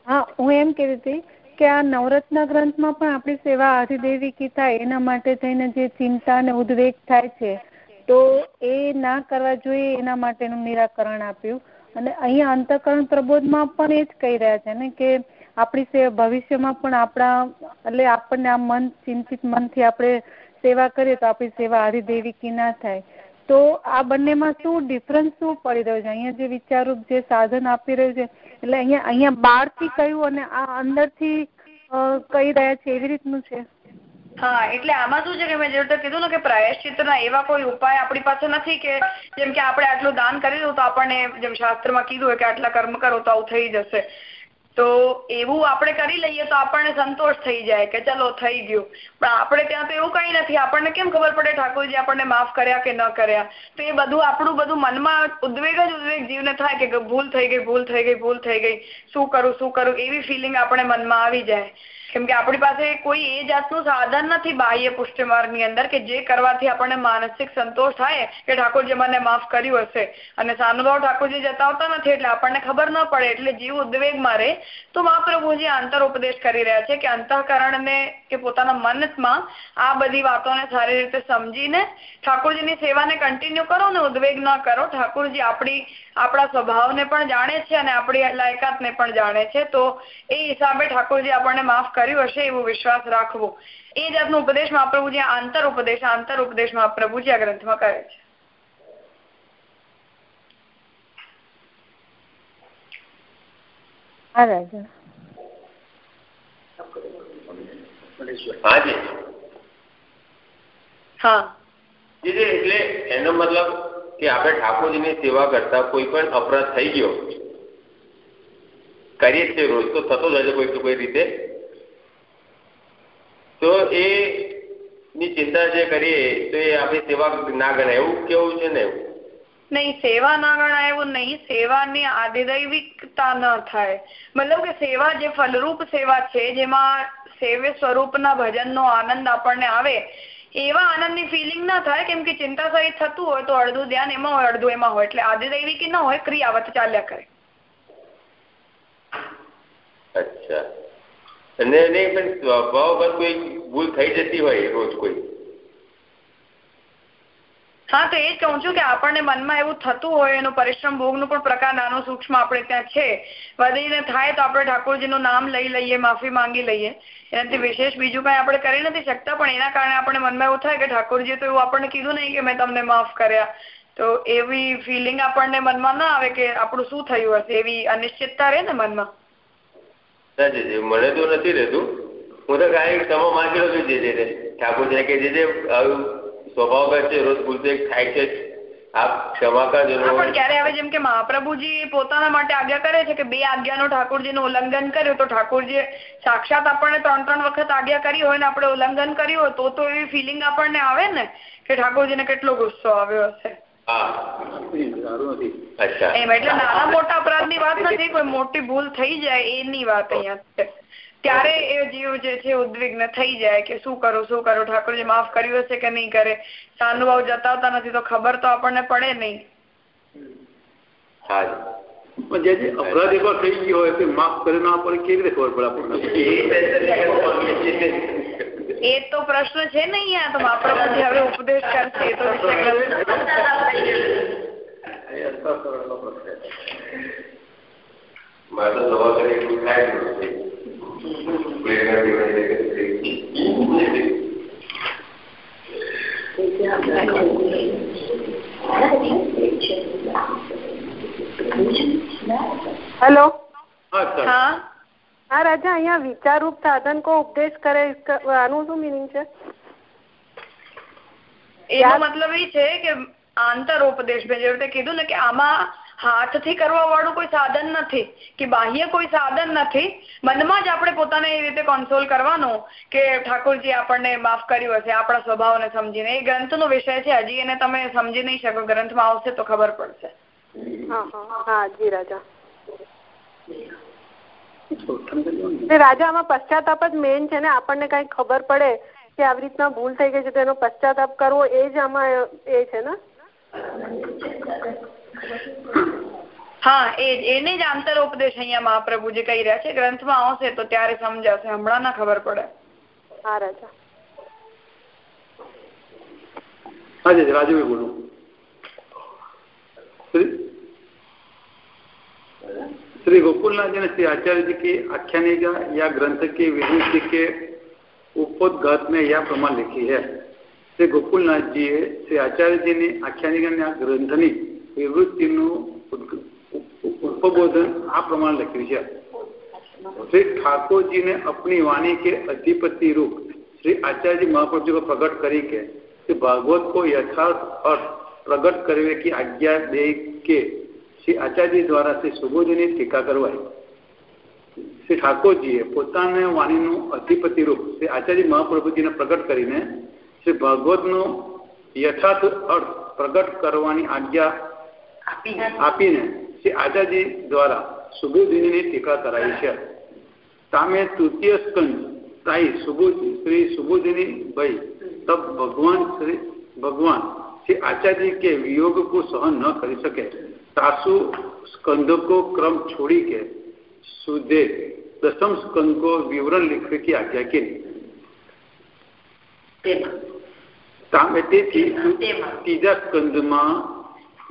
હા હું એમ કહેતી હતી કે આ નવરત્ન ગ્રંથમાં પણ આપણી સેવા આધિદેવિકી થાય એના માટે થઈને જે ચિંતા અને ઉદ્વેગ થાય છે તો એ ના કરવા જોઈએ એના માટેનું નિરાકરણ આપ્યું. અને અહીંયા અંતકરણ પ્રબોધમાં પણ એ જ કહી રહ્યા છે ને કે આપણી સેવા ભવિષ્યમાં પણ આપણા એટલે આપણને આ મન ચિંતિત મનથી આપણે સેવા કરીએ તો આપણી સેવા આધિદેવિકી ના થાય. તો આ બંનેમાં શું ડિફરન્સ શું પડી રહ્યો છે? અહીંયા જે વિચારરૂપ જે સાધન આપી રહ્યું છે, એટલે અહીંયા અહીંયા બહારથી કયું અને આ અંદરથી કહી રહ્યા છે? એવી રીતનું છે.
હા, એટલે આમાં શું છે કે મેં જે કીધું ને કે પ્રાયશ્ચિતના એવા કોઈ ઉપાય આપણી પાસે નથી કે જેમ કે આપણે આટલું દાન કરી દઉં તો આપણને, જેમ શાસ્ત્રમાં કીધું કે આટલા કર્મ કરો તો આવું થઈ જશે. તો એવું આપણે કરી લઈએ તો આપણને સંતોષ થઈ જાય કે ચલો થઈ ગયું. પણ આપણે ત્યાં તો એવું કંઈ નથી. આપણને કેમ ખબર પડે ઠાકોરજી આપણને માફ કર્યા કે ન કર્યા? તો એ બધું આપણું બધું મનમાં ઉદ્વેગ જ ઉદ્વેગ જીવને થાય કે ભૂલ થઈ ગઈ, ભૂલ થઈ ગઈ, ભૂલ થઈ ગઈ. શું કરું શું કરું? એવી ફિલિંગ આપણે મનમાં આવી જાય. કેમ કે આપણી પાસે કોઈ એ જાતનું સાધન નથી બાહ્ય પુષ્ટિમાર્ગની અંદર કે જે કરવાથી આપણને માનસિક સંતોષ થાય કે ઠાકોરજી મને માફ કર્યું હશે. અને સાનુભાવ ઠાકોરજી જતાવતા નથી એટલે આપણને ખબર ન પડે એટલે જીવ ઉદ્વેગમાં રહે. તો મહાપ્રભુજી આંતર ઉપદેશ કરી રહ્યા છે કે અંતઃકરણને કે પોતાના મનમાં આ બધી વાતોને સારી રીતે સમજીને ઠાકોરજીની સેવાને કન્ટિન્યુ કરો ને ઉદ્વેગ ન કરો. ઠાકોરજી આપણી આપણા સ્વભાવને પણ જાણે છે અને આપણી લાયકાતને પણ જાણે છે. તો એ હિસાબે ઠાકોરજી આપણને માફ કર્યું હશે એવો વિશ્વાસ રાખવો. એ જાતનો ઉપદેશ મહાપ્રભુજી આંતર ઉપદેશ આંતર ઉપદેશ મહાપ્રભુજી આ ગ્રંથમાં કરે છે.
હા એટલે એનો મતલબ કે આપણે ઠાકોરજીની સેવા કરતા કોઈ પણ અપરાધ થઈ ગયો, કરીએ છીએ રોજ, તો થતો જ હશે કોઈ કોઈ રીતે. તો એ ની ચિંતા જે કરીએ, તો એ આપણી સેવા ના ગણાય. એવું કેવું છે ને
નહીં, સેવા ના ગણાય એવું નહીં. સેવાની આધિદૈવિકતા ન થાય. મતલબ કે સેવા જે ફલરૂપ સેવા છે, જેમાં સેવ્ય સ્વરૂપના ભજનનો આનંદ આપણને આવે એવા આનંદની ફિલિંગ ના થાય કેમ કે ચિંતા સહિત થતું હોય તો અડધું ધ્યાન એમાં હોય, અડધું એમાં હોય. એટલે આદિદૈવિકી ન હોય, ક્રિયાવત ચાલ્યા કરે.
અચ્છા. અને પણ સ્વભાવ કોઈ ભૂલ થઈ જતી હોય રોજ કોઈ?
હા, તો એ જ કહું છું કે આપણને મનમાં એવું થતું હોય, એનો પરિશ્રમ ભોગનું પણ પ્રકાર નાનો સૂક્ષ્મ આપણે ત્યાં છે. વધીને થાય તો આપણે ઠાકોરજીનું નામ લઈ લઈએ, માફી માંગી લઈએ. એનાથી વિશેષ બીજું કઈ આપણે કરી નથી શકતા, પણ એના કારણે આપણે મનમાં એવું થાય કે ઠાકોરજીએ તો એવું આપણને કીધું નહીં કે મેં તમને માફ કર્યા. તો એવી ફિલિંગ આપણને મનમાં ના આવે કે આપણું શું થયું હશે, એવી અનિશ્ચિતતા રહે ને મનમાં.
મને તો નથી રહેતું. હું તો કાંઈ તમે માંગેલો છું જે સ્વભાવ છે રોજ ભૂલ થાય છે આપ ક્ષમા કરજો
પણ ક્યારે હવે જેમ કે મહાપ્રભુજી પોતાના માટે આજ્ઞા કરે છે કે બે આજ્ઞાનું ઠાકોરજીનું ઉલ્લંઘન કર્યું તો ઠાકોરજીએ સાક્ષાત આપણને ત્રણ ત્રણ વખત આજ્ઞા કરી હોય ને આપણે ઉલ્લંઘન કર્યું હોય તો તો એવી ફિલિંગ આપણને આવે ને કે ઠાકોરજીને કેટલો ગુસ્સો આવ્યો હશે. એમ એટલે નાના મોટા અપરાધની વાત નથી કોઈ મોટી ભૂલ થઈ જાય એની વાત અહીંયા છે. ત્યારે એ જીવ જે છે ઉદ્વિગ્ન થઈ જાય કે શું કરું શું કરું? ઠાકોરજી માફ કર્યું હશે કે નહીં કરે? સાનુભાવ જતાવતા નથી તો ખબર તો આપણને પડે નહીં.
જે. જે અપરાધ એવા થઈ ગયો હોય તે માફ કરી ના પડે કેવી રીતે ખબર પડે આપણને?
એ તો પ્રશ્ન છે ને અહીંયા તો મહાપ્રભુજી હવે ઉપદેશ કરશે તો
મારે તો સવા એટલું થાય
હેલો?
હા
હા. રાજા અહીંયા વિચારરૂપ સાધન કો ઉપદેશ કરે આનું શું મિનિંગ છે?
એનો મતલબ એ છે કે આંતર ઉપદેશ મેં જે રીતે કીધું ને કે આમાં હાથથી કરવા વાળું કોઈ સાધન નથી કે બાહ્ય કોઈ સાધન નથી. મનમાં જ આપણે પોતાને એ રીતે કોન્સોલ કરવાનો કે ઠાકોરજી આપણને માફ કર્યું હશે આપણા સ્વભાવને સમજીને. એ ગ્રંથનો વિષય છે હજી એને તમે સમજી નહીં શકો ગ્રંથમાં આવશે તો ખબર પડશે.
રાજા. આમાં પશ્ચાતાપ જ મેન છે ને? આપણને કઈ ખબર પડે કે આવી રીતના ભૂલ થઈ ગઈ છે તો એનો પશ્ચાતાપ કરવો એ જ આમાં એ છે ને?
હા એ એને જ આંતર ઉપદેશ અહીંયા મહાપ્રભુજી કહી રહ્યા છે ગ્રંથમાં આવશે તો ત્યારે સમજાશે હમણાં ના ખબર પડે
હા રાજા
હાજી રાજુભાઈ બોલું श्री गोकुलनाथ जी ने श्री आचार्य जी की आख्यानिका या ग्रंथ की विभूति के उपोदघात में यह प्रमाण लिखी है શ્રી ગોકુલનાથજીએ શ્રી આચાર્યજીની આખ્યાનિકાની આ ગ્રંથની વિવૃત્તિનું उपबोधन આ પ્રમાણે લખ્યું છે श्री ठाकुर जी ने अपनी वाणी के अधिपति रूप श्री आचार्य जी महाप्रभु जी को प्रकट करी के श्री भागवत को यथार्थ अर्थ प्रकट करने की आज्ञा दे के શ્રી આચાર્યજી દ્વારા શ્રી સુબોધની ટીકા કરવાઈ શ્રી ઠાકોરજીએ પોતાના વાણીનું અધિપતિ રૂપ શ્રી આચાર્ય મહાપ્રભુજીને પ્રગટ કરીને શ્રી ભાગવતનો યથાર્થ અર્થ પ્રગટ કરવાની આજ્ઞા આપીને શ્રી આચાર્યજી દ્વારા સુબોધિની ટીકા કરાઈ છે સામે તૃતીય સ્કંદ તાઈ સુબોધ શ્રી સુબોધિની ભાઈ તબ ભગવાન શ્રી भगवान श्री आचार्य जी के वियोग को सहन न कर सके सासु स्कंद को क्रम छोड़ी के सुदे दसम स्कंद को विवरण लिखने की आज्ञा की તેથી ત્રીજા સ્કંદમાં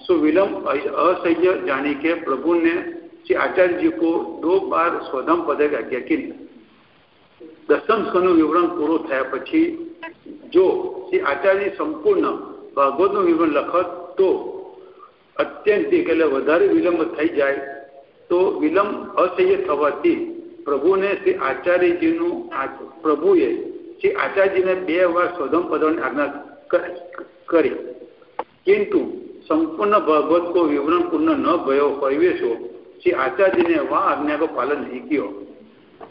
सो विलंब असह्य जाने के प्रभु ने श्री आचार्य जी को दो बार स्वधम पदक आज्ञा की દસમ સ્કંદનું વિવરણ પૂરું થયા પછી જો શ્રી આચાર્ય સંપૂર્ણ ભાગવતનું વિવરણ લખત તો અત્યંતિક એટલે વધારે વિલંબ થઈ જાય તો વિલંબ અસહ્ય થવાથી પ્રભુને શ્રી આચાર્યજીનું પ્રભુએ શ્રી આચાર્યજીને બે વાર સ્વધમ પદવાની આજ્ઞા કરી કિંતુ સંપૂર્ણ ભગવત કો વિવરણ પૂર્ણ ન ભયો परिवेश हो જે આચાર્યને વા આજ્ઞાનો પાલન નહીં કર્યો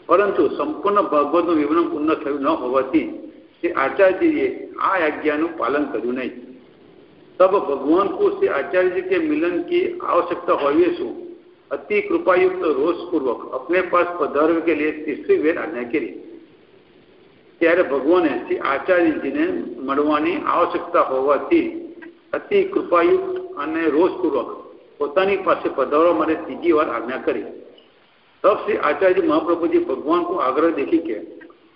પરંતુ સંપૂર્ણ ભાગવતનું વિવરણ પૂર્ણ થયું ન હોવાથી શ્રી આચાર્યજીએ આ આજ્ઞાનું પાલન કર્યું નહીં. તબ ભગવાન કો શ્રી આચાર્યજી કે મિલન की આવશ્યકતા होवे सो અતિ કૃપાયુક્ત રોષપૂર્વક અપને अपने पास पधारने के लिए तीसरी वेद आज्ञा ત્યારે ભગવાને શ્રી આચાર્યજીને મળવાની આવશ્યકતા હોવાથી અતિ કૃપાયુક્ત અને રોષપૂર્વક પોતાની પાસે પધારવા માટે ત્રીજી વાર આજ્ઞા કરી तब श्री आचार्य महाप्रभु जी भगवान को आग्रह देखी के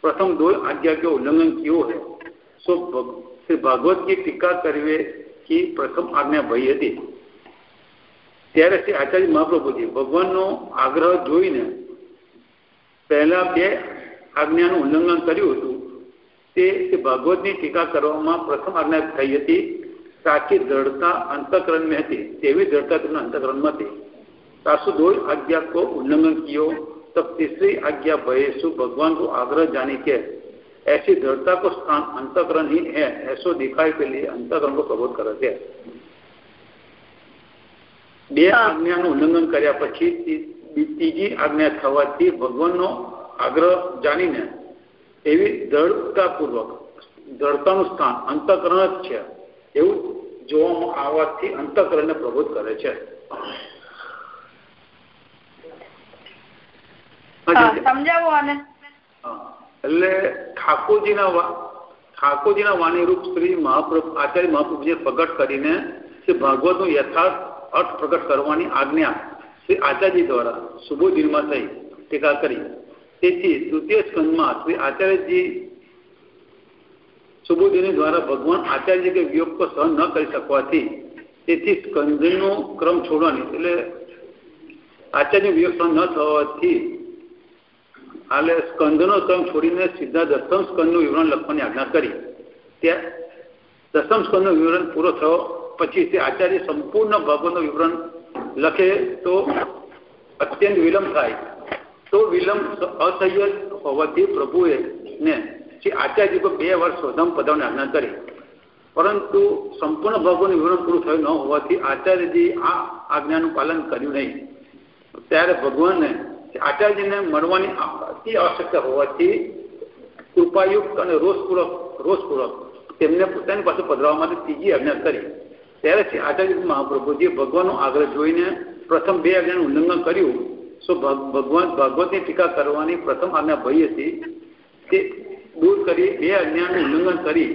प्रथम दो आज्ञा के उल्लंघन कियो है सो श्री भागवत की टीका करवे की प्रथम आज्ञा भई હતી ત્યારે શ્રી આચાર્ય મહાપ્રભુજી ભગવાનનો આગ્રહ જોઈને પહેલા બે આજ્ઞાનું ઉલ્લંઘન કર્યું હતું તે ભાગવતની ટીકા કરવામાં પ્રથમ આજ્ઞા થઈ હતી સાચી દ્રઢતા અંતકરણમાં હતી તેવી દ્રઢતા તેમના અંતકરણમાં હતી सासु दो आज्ञा को उल्लंघन कियो तब तीसरी आज्ञा भयसु भगवान को आग्रह जाने के ऐसी दृढ़ता को स्थान अंतकरण ही है ऐसो दिखाई के लिए अंतकरण को प्रबोध करे છે બે આજ્ઞાનું ઉલ્લંઘન કર્યા પછી ત્રીજી આજ્ઞા થવાથી ભગવાનનો આગ્રહ જાણીને એવી દૃઢતાપૂર્વક દૃઢતાનું સ્થાન અંતકરણ જ છે એવું જોવામાં આવવાથી અંતકરણને પ્રબોધ કરે છે.
સમજાવો આને.
એટલે ઠાકોરજીના ઠાકોરજીના શ્રી મહાપ્રભુ આચાર્ય મહાપ્રભુજીએ પ્રગટ કરીને શ્રી ભાગવતનો યથાર્થ અર્થ પ્રગટ કરવાની આજ્ઞા શ્રી આચાર્યજી દ્વારા સુબોધિનમાં થઈ ટીકા કરી. તેથી તૃતીય સ્કંદમાં શ્રી આચાર્યજી સુબોધિની દ્વારા ભગવાન આચાર્યજી કે વિયોગ સહન ન કરી શકવાથી તેથી સ્કંદનો ક્રમ છોડવાની, એટલે આચાર્ય વિયોગ સહન ન થવાથી હાલે સ્કંદનો ક્રમ છોડીને સીધા દસમ સ્કંદનું વિવરણ લખવાની આજ્ઞા કરી. ત્યાં દસમ સ્કંદનું વિવરણ પૂરો થયો પછી તે આચાર્ય સંપૂર્ણ ભાગવતનું વિવરણ લખે તો અત્યંત વિલંબ થાય. તો વિલંબ અસહ્ય હોવાથી પ્રભુએ ને શ્રી આચાર્યજી બે વર્ષ સ્વધમ પદાવની આજ્ઞા કરી, પરંતુ સંપૂર્ણ ભાગોનું વિવરણ પૂરું થયું ન હોવાથી આચાર્યજી આ આજ્ઞાનું પાલન કર્યું નહીં. ત્યારે ભગવાનને આચાર્યજીને મળવાની અતિ આવશ્યકતા હોવાથી કૃપાયુક્ત અને રોષપૂર્વક રોષપૂર્વક તેમને પોતાની પાસે પધરાવવા માટે ત્રીજી આજ્ઞા કરી. ત્યારે આચાર્ય મહાપ્રભુજીએ ભગવાનનો આગ્રહ જોઈને પ્રથમ બે આજ્ઞાનું ઉલ્લંઘન કર્યું. સો ભગવાન, ભાગવતની ટીકા કરવાની પ્રથમ આજ્ઞા ભય હતી તે દૂર કરી, બે આજ્ઞાનું ઉલ્લંઘન કરી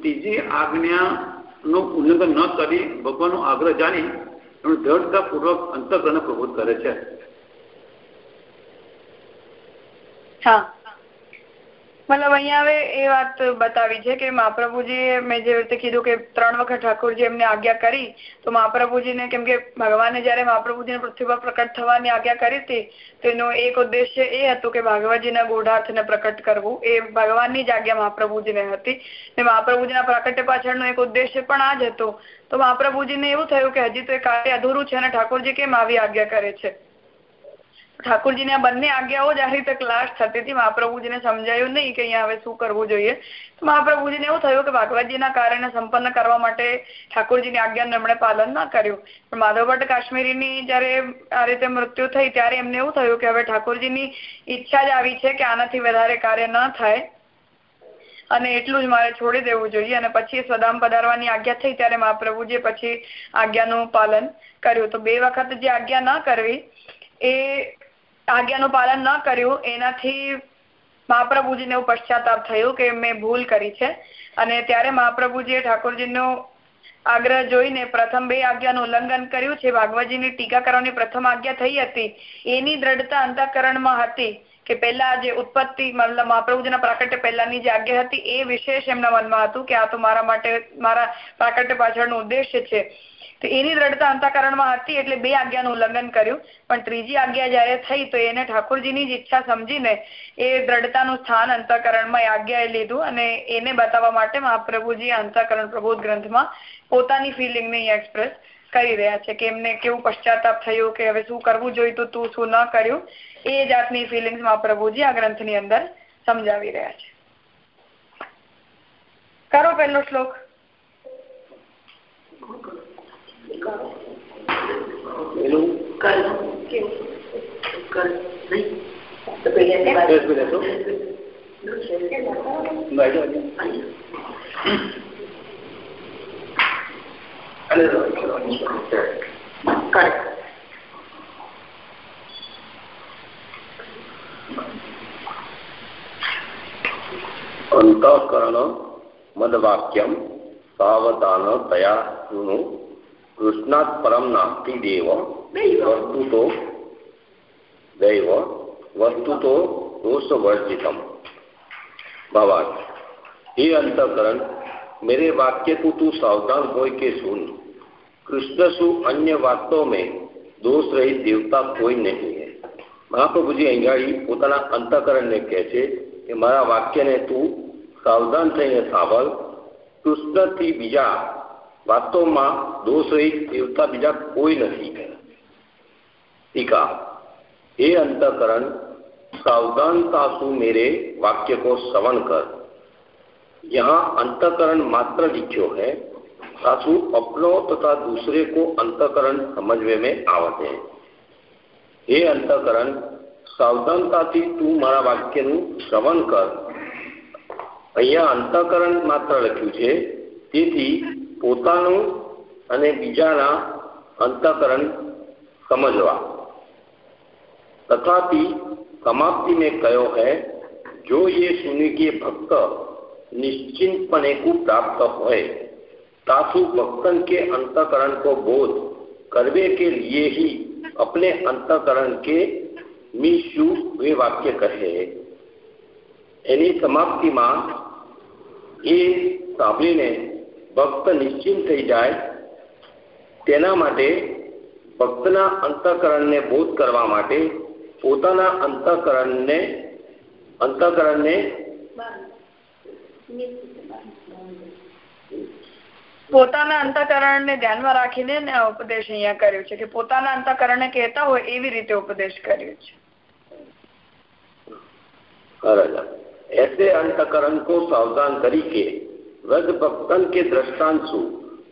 ત્રીજી આજ્ઞાનું ઉલ્લંઘન ન કરી, ભગવાનનો આગ્રહ જાણી એનું દ્રઢતાપૂર્વક અંતકરણને પ્રબોધ કરે છે.
હા. મતલબ અહીંયા હવે એ વાત બતાવી છે કે મહાપ્રભુજી મેં જે રીતે કીધું કે ત્રણ વખત ઠાકોરજી એમને આજ્ઞા કરી, તો મહાપ્રભુજીને કેમ કે ભગવાને જયારે મહાપ્રભુજીને પૃથ્વી પર પ્રકટ થવાની આજ્ઞા કરી હતી તેનો એક ઉદ્દેશ્ય એ હતું કે ભાગવતજીના ગૂઢાર્થને પ્રકટ કરવું. એ ભગવાનની જ આજ્ઞા મહાપ્રભુજીને હતી. ને મહાપ્રભુજીના પ્રાકટ્ય પાછળનો એક ઉદ્દેશ્ય પણ આ જ હતો. તો મહાપ્રભુજીને એવું થયું કે હજી તો એ કાર્ય અધૂરું છે અને ઠાકોરજી કેમ આવી આજ્ઞા કરે છે? ઠાકોરજીની આ બંને આજ્ઞાઓ જ આ રીતે ક્લાસ થતી હતી. મહાપ્રભુજીને સમજાયું નહીં કે અહીંયા હવે શું કરવું જોઈએ. તો મહાપ્રભુજીને એવું થયું કે ભાગવતજીના કારણે સંપન્ન કરવા માટે ઠાકોરજીની આજ્ઞાનું એમણે પાલન ના કર્યું. પણ માધવ ભટ્ટ કાશ્મીરીની જ્યારે આ રીતે મૃત્યુ થઈ ત્યારે એમને એવું થયું કે હવે ઠાકોરજીની ઈચ્છા જ આવી છે કે આનાથી વધારે કાર્ય ન થાય. અને એટલું જ મારે છોડી દેવું જોઈએ. અને પછી સ્વધામ પધારવાની આજ્ઞા થઈ ત્યારે મહાપ્રભુજીએ પછી આજ્ઞાનું પાલન કર્યું. તો બે વખત જે આજ્ઞા ન કરવી એ આજ્ઞાનું પાલન ન કર્યું, એનાથી મહાપ્રભુજીને એવું પશ્ચાતાપ થયું કે મેં ભૂલ કરી છે. અને ત્યારે મહાપ્રભુજીએ ઠાકોરજીનો આગ્રહ જોઈને પ્રથમ બે આજ્ઞાનું ઉલ્લંઘન કર્યું. છે ભાગવતજીની ટીકા કરવાની પ્રથમ આજ્ઞા થઈ હતી. એની દ્રઢતા અંતઃકરણમાં હતી. કે પહેલા જે ઉત્પત્તિ, મતલબ મહાપ્રભુજીના પ્રાકટ્ય પહેલાની જે આજ્ઞા હતી, એ વિશેષ એમના મનમાં હતું કે આ તો મારા માટે, મારા પ્રાકટ્ય પાછળનો ઉદ્દેશ્ય છે. તો એની દ્રઢતા અંતઃકરણમાં હતી એટલે બે આજ્ઞાનું ઉલ્લંઘન કર્યું. પણ ત્રીજી આજ્ઞા જયારે થઈ તો એને ઠાકોરજીની જ ઈચ્છા સમજીને એ દ્રઢતાનું સ્થાન અંતઃકરણમાં આજ્ઞાએ લીધું અને એને બતાવવા માટે મહાપ્રભુજી અંતઃકરણ પ્રબોધ ગ્રંથમાં પોતાની ફિલિંગને એક્સપ્રેસ કરી રહ્યા છે કે એમને કેવું પશ્ચાતાપ થયું કે હવે શું કરવું જોઈતું તું શું ન કર્યું? એ જાતની ફિલિંગ્સ મહાપ્રભુજી આ ગ્રંથની અંદર સમજાવી રહ્યા છે. કરો પહેલો શ્લોક.
પેલું
દસ મિનિટ તો બાજુ
અંતઃકરણ મદવાક્યમ સાવધાન તયા શૃણુ કૃષ્ણાત પરમ નાસ્તિ દેવ વસ્તુતો દૈવ વસ્તુતો दोषवर्जितम भगवान हे अंतकरण मेरे वाक्य को तू सावधान हो के सुन कृष्ण सु अन्य वास्तव में दोष रहित देवता કોઈ નહીં હે મહાપ્રભુજી અંગાડી પોતાના અંતકરણને કહે છે કે મારા વાક્યને તું સાવધાન થઈને સાંભળ કૃષ્ણથી બીજા વાસ્તવમાં દોષ રહિત દેવતા બીજા કોઈ નથી ટીકા हे अंतकरण सावधानता सु मेरे वाक्य को श्रवण कर यहाँ अंतकरण मात्र लिखो है सासु अपनो तथा दूसरे को अंतकरण समझवे में आवते हैं हे अंतकरण સાવધાનતાથી તું મારા વાક્યનું શ્રવણ કર અહીંયા અંતકરણ માત્ર લખ્યું છે તેથી પોતાનું અને બીજાના અંતકરણ સમજવા तथापि समाप्ति में कहो है जो ये सुनि के भक्त निश्चिंतपने को प्राप्त होए तासु भक्तन के अंतकरण को बोध करने के लिए ही अपने अंतकरण के મી શું એ વાક્ય કહે, એની સમાપ્તિમાં એ સાંભળીને ભક્ત નિશ્ચિંત થઈ જાય, તેના માટે ભક્તના અંતઃકરણને બોધ કરવા માટે પોતાના અંતઃકરણને અંતઃકરણને
પોતાના અંતકરણને ધ્યાનમાં રાખીને ઉપદેશ અહીંયા કર્યો છે કે પોતાના અંતકરણને કહેતા હોય એવી રીતે ઉપદેશ કર્યો છે.
राजा ऐसे अंतकरण को सावधान करके व्रज भक्तन के दृष्टांशु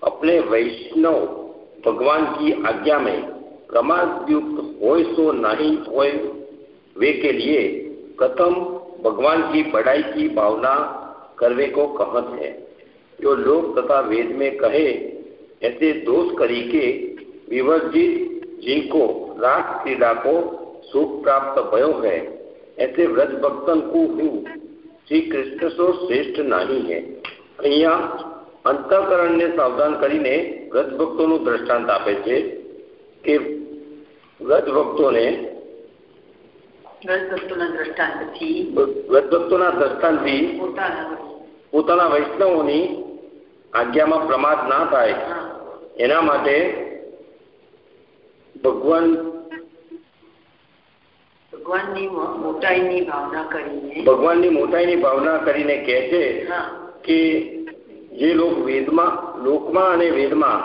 अपने वैष्णव भगवान की आज्ञा में प्रमाद युक्त हो सो नहीं हो वे के लिए प्रथम भगवान की बड़ाई की भावना करने को कहत है। जो लोग तथा वेद में कहे, ऐसे दोष करी के विवर्जित जिनको राग क्रीड़ा को सुख प्राप्त भयो है ऐसे व्रज भक्तन को હું શ્રી કૃષ્ણ સો શ્રેષ્ઠ નહીં હે અહીંયા અંતઃકરણને સાવધાન કરીને વ્રજ ભક્તોનું દ્રષ્ટાંત આપે છે કે વ્રજ ભક્તોને વ્રજ ભક્તોના દ્રષ્ટાંતથી પોતાના વૈષ્ણવોની આજ્ઞામાં પ્રમાદ ના થાય એના માટે ભગવાન
ભગવાનની મોટાઈની ભાવના કરીને
ભગવાનની મોટાઈની ભાવના કરીને કહે છે કે જે લોક વેદમાં લોકમાં અને વેદમાં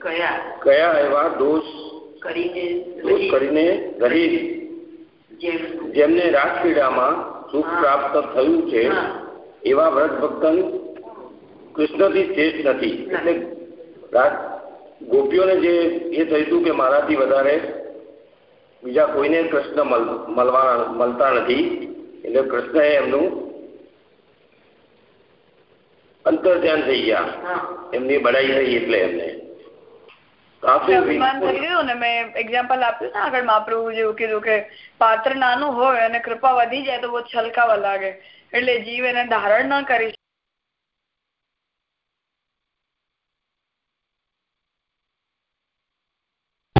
કયા?
કયા એવા દોષ
કરીને
દોષ કરીને રહી.
જેમ
જેમને રાજપીડામાં સુખ પ્રાપ્ત થયું છે એવા વ્રત ભક્તન કૃષ્ણથી શ્રેષ્ઠ નથી. એટલે ગોપીઓને જે એ થયું હતું કે મારાથી વધારે બીજા કોઈને કૃષ્ણ મળવા મળતા નથી. એટલે કૃષ્ણ એમનું અંતર ધ્યાન થઈ ગયા. એમની બડાઈ થઈ એટલે એમને.
એક્ઝામ્પલ આપ્યું ને આગળ મહાપ્રભુ જેવું કીધું કે પાત્ર નાનું હોય અને કૃપા વધી જાય તો બહુ છલકાવા લાગે. એટલે જીવ એને ધારણ ન કરી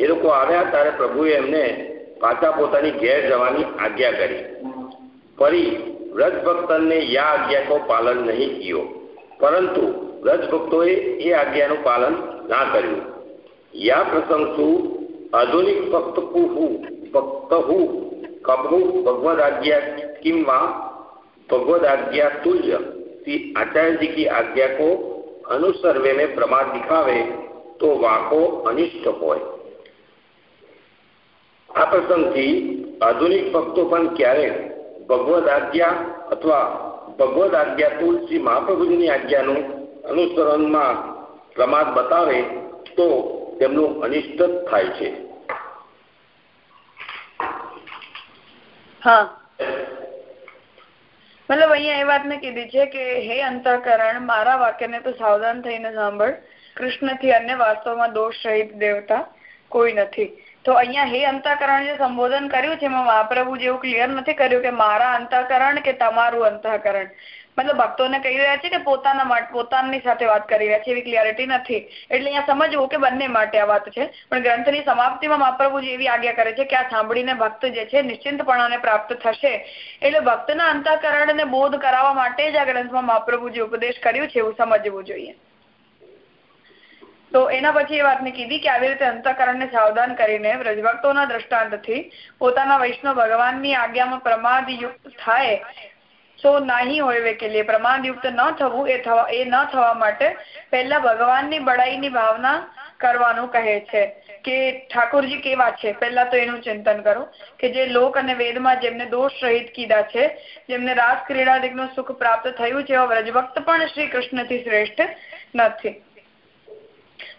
प्रभुए घेर जवा आज्ञा करी फरी व्रज भक्त ने या आज्ञा को पालन नहीं किया परंतु व्रज भक्त ये आज्ञा नु पालन न कर प्रसंग शु आधुनिक भक्त भक्त हूँ कबू भगवद आज्ञा कि भगवद आज्ञा तुल्य आचार्य जी की आज्ञा को अनुसर्वे में प्रमाण दिखावे तो वाको अनिष्ट होए। આ પ્રસંગથી આધુનિક ભક્તો પણ ક્યારેક ભગવદ આજ્ઞા અથવા ભગવદ આજ્ઞા તુલસી મહાપ્રભુજીની આજ્ઞાનું અનુસરણમાં પ્રમાદ બતાવે તો તેમનું અનિષ્ટ થાય છે.
મતલબ અહીંયા એ વાતને કીધી છે કે હે અંતઃકરણ, મારા વાક્યને તો સાવધાન થઈને સાંભળ. કૃષ્ણથી અન્ય વાસ્તવમાં દોષ રહિત દેવતા કોઈ નથી. તો અહીંયા હે અંતઃકરણ જે સંબોધન કર્યું છે, એમાં મહાપ્રભુ જેવું ક્લિયર નથી કર્યું કે મારા અંતઃકરણ કે તમારું અંતઃકરણ. મતલબ ભક્તોને કહી રહ્યા છે કે પોતાના માટે પોતાની સાથે વાત કરી રહ્યા છે, એવી ક્લિયરિટી નથી. એટલે અહીંયા સમજવું કે બંને માટે આ વાત છે. પણ ગ્રંથની સમાપ્તિમાં મહાપ્રભુજી એવી આજ્ઞા કરે છે કે આ સાંભળીને ભક્ત જે છે નિશ્ચિંતપણાને પ્રાપ્ત થશે. એટલે ભક્તના અંતઃકરણને બોધ કરાવવા માટે જ આ ગ્રંથમાં મહાપ્રભુજી ઉપદેશ કર્યું છે, એવું સમજવું જોઈએ. તો એના પછી એ વાતને કીધી કે આવી રીતે અંતઃકરણને સાવધાન કરીને વ્રજભક્તોના દ્રષ્ટાંતથી પોતાના વૈષ્ણવ ભગવાનની આજ્ઞામાં પ્રમાદયુક્ત થાય સો નાહી હોય કે લીએ પ્રમાદ યુક્ત ન થવું, એ થવા, એ ન થવા માટે પહેલા ભગવાનની બડાઈની ભાવના કરવાનું કહે છે. કે ઠાકોરજી કેવા છે? પહેલા તો એનું ચિંતન કરો કે જે લોક અને વેદમાં જેમને દોષ રહિત કીધા છે, જેમને રાસ ક્રીડાદિકનું સુખ પ્રાપ્ત થયું છે, એવા વ્રજભક્ત પણ શ્રી કૃષ્ણથી શ્રેષ્ઠ નથી.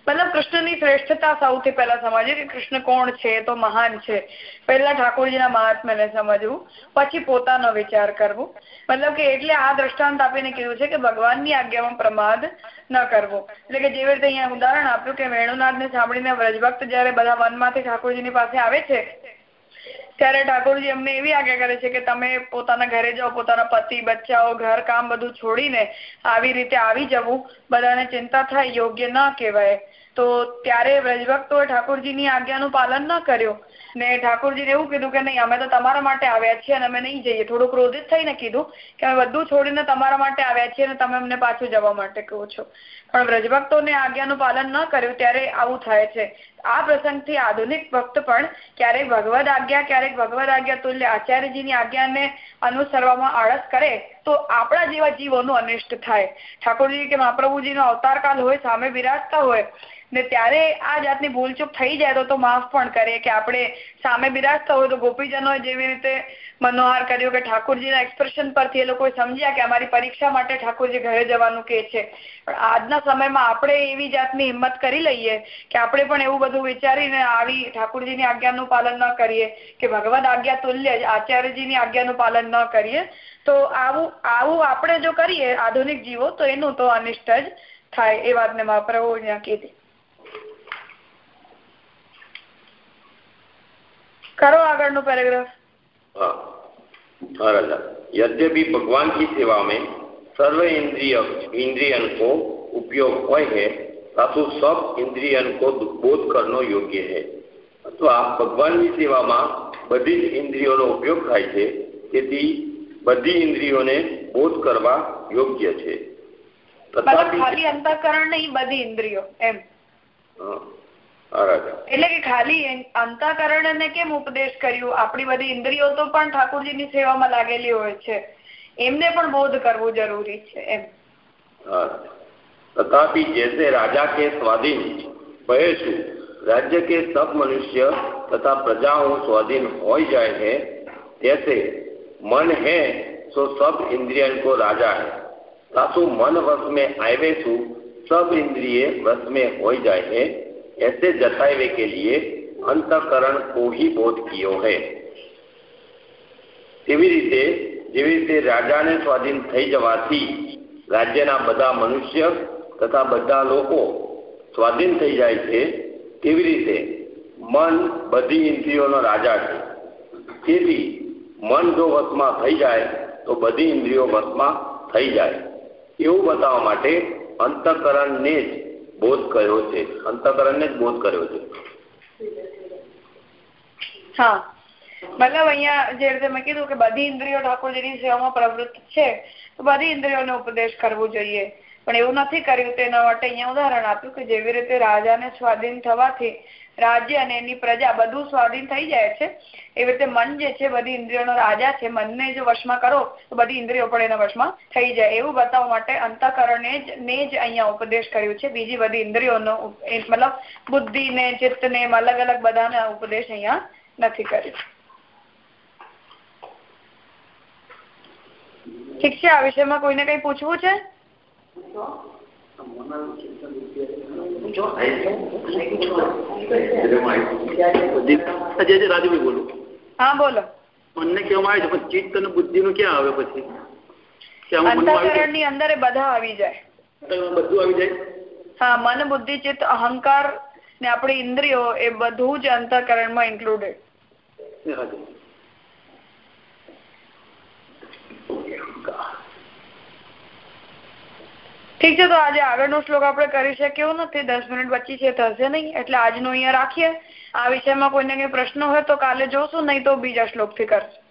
મતલબ કૃષ્ણની શ્રેષ્ઠતા સૌથી પહેલા સમજવી કે કૃષ્ણ કોણ છે તો મહાન છે. પહેલા ઠાકોરજીના મહાત્મ્યને સમજવું, પછી પોતાનો વિચાર કરવો. મતલબ કે એટલે આ દ્રષ્ટાંત આપીને કીધું છે કે ભગવાનની આજ્ઞામાં પ્રમાદ ન કરવો. એટલે કે જેવી રીતે અહીંયા ઉદાહરણ આપ્યું કે વેણુનાથને સાંભળીને વ્રજભક્ત જયારે બધા વનમાંથી ઠાકોરજીની પાસે આવે છે, ત્યારે ઠાકોરજી અમને એવી આજ્ઞા કરે છે કે તમે પોતાના ઘરે જાઓ, પોતાના પતિ, બચ્ચાઓ, ઘર, કામ બધું છોડીને આવી રીતે આવી જવું. બધાને ચિંતા થાય, યોગ્ય ન કહેવાય. તો ત્યારે વ્રજભક્તોએ ઠાકોરજીની આજ્ઞાનું પાલન ન કર્યું. ને ઠાકોરજીને એવું કીધું કે નહીં, અમે તો તમારા માટે આવ્યા છીએ અને અમે નહીં જઈએ. થોડું ક્રોધિત થઈને કીધું કે અમે બધું છોડીને તમારા માટે આવ્યા છીએ અને તમે અમને પાછું જવા માટે કહો છો. પણ વ્રજભક્તોને આજ્ઞાનું પાલન ન કર્યું ત્યારે આવું થાય છે. આ પ્રસંગથી આધુનિક ભક્ત પણ ક્યારેક ભગવદ આજ્ઞા, ક્યારેક ભગવદ આજ્ઞા તુલ્ય આચાર્યજીની આજ્ઞાને અનુસરવામાં આળસ કરે તો આપણા જેવા જીવોનું અનિષ્ટ થાય. ઠાકોરજી કે મહાપ્રભુજીનો અવતાર કાલ હોય, સામે બિરાજતા હોય ને ત્યારે આ જાતની ભૂલચૂક થઈ જાય તો તો માફ પણ કરે કે આપણે સામે બિરાજતા હોય તો ગોપીજનોએ જેવી રીતે મનોહાર કર્યો કે ઠાકોરજીના એક્સપ્રેશન પરથી એ લોકોએ સમજ્યા કે અમારી પરીક્ષા માટે ઠાકોરજી ઘરે જવાનું કે છે. પણ આજના સમયમાં આપણે એવી જાતની હિંમત કરી લઈએ કે આપણે પણ એવું બધું વિચારીને આવી ઠાકોરજીની આજ્ઞાનું પાલન ન કરીએ કે ભગવાન આજ્ઞા તુલ્ય જ આચાર્યજીની આજ્ઞાનું પાલન ન કરીએ, તો આવું આવું આપણે જો કરીએ આધુનિક જીવો તો એનું તો અનિષ્ટ જ થાય એ વાતને મહાપ્રભુ અહીંયા કીધી. करो આગળનું પેરેગ્રાફ
हाँ हाँ राजा यद्यपि भगवान की सेवा में सर्व इंद्रिय इंद्रियन को उपयोग હોય है तातु सब इंद्रियन को बोध करनो યોગ્ય है અથવા ભગવાનની સેવામાં બધી જ ઇન્દ્રિયોનો ઉપયોગ થાય છે તેથી બધી ઇન્દ્રિયોને બોધ કરવા યોગ્ય છે
મતલબ ખાલી અંતઃકરણ નહીં બધી ઇન્દ્રિયો એમ
હા હા રાજા
એટલે કે ખાલી અંતઃકરણને કેમ ઉપદેશ કર્યું આપણી બધી ઇન્દ્રિયો તો પણ ઠાકોરજીની સેવામાં લાગેલી હોય છે એમને પણ બોધ કરવું જરૂરી છે એમ
હા तथापि जैसे राजा के स्वाधीन भयेशु राज्य के सब मनुष्य तथा प्रजाओं स्वाधीन हो जाए है जैसे मन है सो सब इंद्रियन को राजा है तासु मन वश में आवे सु सब इंद्रिय वश में हो जाए है ऐसे जतावे के लिए अंतकरण को ही बोध कियो है તેવી રીતે જેવી રીતે રાજાને સ્વાધીન થઈ જવાથી રાજ્યના બધા મનુષ્ય તથા બધા લોકો સ્વાધીન થઈ જાય છે તેવી રીતે મન બધી ઇન્દ્રિયોનો રાજા છે તેથી મન જો વશમાં થઈ જાય તો બધી ઇન્દ્રિયો વશમાં થઈ જાય એવું બતાવવા માટે અંતકરણને જ બોધ કર્યો છે. અંતકરણને જ બોધ કર્યો છે.
હા. મતલબ અહીંયા જે રીતે મેં કીધું કે બધી ઇન્દ્રિયો ઠાકોરજીની સેવામાં પ્રવૃત્ત છે, તો બધી ઇન્દ્રિયોનો ઉપદેશ કરવો જોઈએ. પણ એવું નથી કર્યું. તેના માટે અહીંયા ઉદાહરણ આપ્યું કે જેવી રીતે રાજાને સ્વાધીન થવાથી રાજ્ય અને એની પ્રજા બધું સ્વાધીન થઈ જાય છે, એવી રીતે મન જે છે બધી ઇન્દ્રિયોનો રાજા છે, મનને જો વશમાં કરો, તો બધી ઇન્દ્રિયો પણ એના વશમાં થઈ જાય. એવું બતાવવા માટે અંતકરણે જ ને જ અહીંયા ઉપદેશ કર્યું છે. બીજી બધી ઇન્દ્રિયોનો મતલબ બુદ્ધિ ને ચિત્ત ને અલગ અલગ બધાને ઉપદેશ અહીંયા નથી કર્યો. ઠીક છે, આ વિષયમાં કોઈને કઈ પૂછવું છે?
રાજુભાઈ બોલો.
હા બોલો.
મનને કહેવામાં આવે છે પણ ચિત્ત અને બુદ્ધિ નું ક્યાં આવે પછી?
અંતકરણની અંદર બધા આવી જાય.
જાય? બધું આવી જાય?
હા મન બુદ્ધિ ચિત્ત અહંકાર ને આપણી ઇન્દ્રિયો એ બધું જ અંતકરણમાં ઇન્ક્લુડેડ
એ હાજી.
ઠીક છે, તો આજે આગળનો શ્લોક આપણે કરી શકીએ નથી. દસ મિનિટ બચી છે, થશે નહીં. એટલે આજનો અહીંયા રાખીએ. આ વિષયમાં કોઈને કઈ પ્રશ્ન હોય તો કાલે જોશું, નહીં તો બીજા શ્લોકથી કરશું